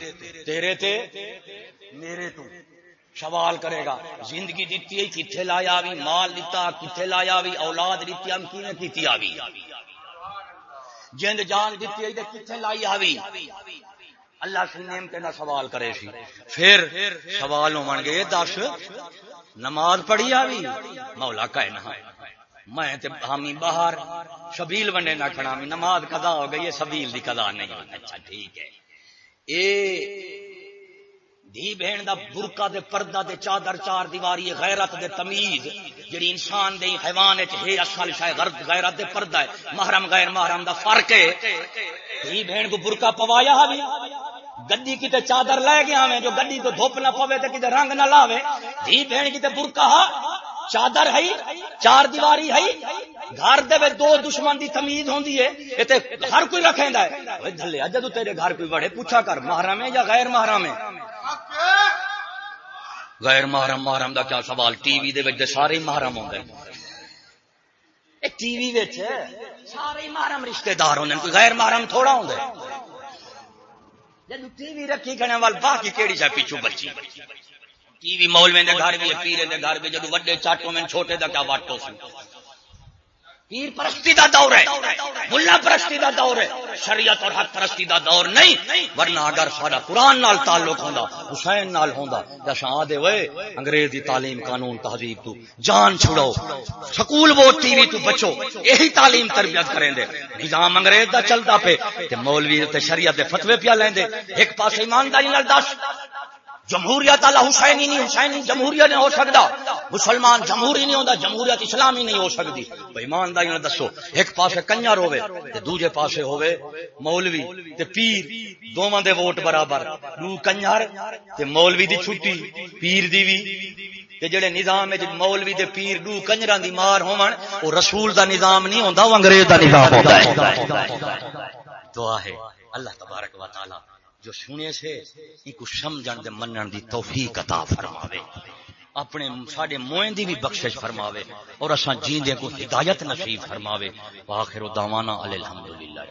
تیرے تے میرے تو۔ سوال کرے گا۔ زندگی دیتی ہے کتنے لایا بھی مال دیتا کتنے لایا بھی اولاد دیتی ہم کی نے کیتی آوی؟ جند جان دیتی ہے کتنے لائی آوی؟ اللہ سے نعمت نہ سوال کرے سی۔ پھر سوال ہو گئے دس۔ نماز پڑھی آ مولا کہ میں حامی باہر، شبیل بنے نہ کھڑا نماز کدا ہو گئی سبیل دی کدا نہیں۔ اچھا ٹھیک ہے۔ اے دھی بہن دا برکا دے پردہ دے چادر چار دیواری غیرت دے تمیز، جڑی انسان دے حیوان وچ ہے، اصل شاید غرض غیرت دے پردہ ہے۔ محرم غیر محرم دا فرق ہے۔ دھی بہن کو برکا پوایا ہے گڈی کتے چادر لے گیا میں جو گڈی تو دھوپ نہ پوے تے کتے رنگ نہ لاوے۔ دھی بہن کتے برکا چادر ہے چار دیواری ہے گھر دے وچ دو دشمن دی تمیز ہوندی ہے۔ تے ہر کوئی رکھیندا ہے؟ اوے دھلیا جدو تیرے گھر کوئی بڑے پوچھا کر محرم ہے یا غیر محرم ہے غیر محرم محرم دا کیا سوال؟ ٹی وی دے وچ دے سارے محرم ہوندے۔ اے ٹی وی وچ سارے محرم رشتہ دار ہوندے۔ کوئی غیر محرم تھوڑا ہوندے۔ جدو ٹی وی رکھی کھڑے وال باقی کیڑی شے پیچھے بچی۔ ٹی وی مول میں دے گھر بھی پیرے دے گھر بھی جدو وڈے چاٹوں میں چھوٹے دا کیا واٹو سی پیر پرستی دا دور ہے، ملا پرستی دا دور ہے، شریعت اور حق پرستی دا دور نہیں، ورنہ اگر سارا قرآن نال تعلق ہوندا، حسین نال ہوندا، یا شاہ دے وے، انگریزی تعلیم قانون تہذیب تو جان چھڑو سکول وہ ٹی وی تو بچو، یہی تعلیم تربیت کریں دے۔ نظام انگریز دا چلدا پہ تے مولوی تے شریعت دے فتوی پیا لیندے ایک پاس ایمانداری نال دس۔ جمہوریت اللہ حسینی نہیں حسینی جمہوریت نہیں ہو سکتا۔ مسلمان جمہوری نہیں ہوتا جمہوریت اسلامی نہیں ہو سکتی۔ ایمانداری نے دسو، ایک پاس کنجر ہوے تے دوجے پاسے ہوے مولوی تے پیر دونوں دے ووٹ برابر۔ دو کنجر تے مولوی دی چھٹی، پیر دی وی۔ تے جڑے نظام وچ مولوی دے پیر دو کنجراں دی مار ہون او رسول دا نظام نہیں ہوندا، او انگریز دا نظام ہوندا ہے۔ دعا ہے، اللہ تبارک و تعالی جو سنے سے ان کو سمجھن دے منن دی توفیق عطا فرماوے۔ اپنے ساڈے موئن دی بھی بخشش فرماوے اور اساں جیندے کو ہدایت نصیب فرماوے۔ واخر دعوانا الحمدللہ۔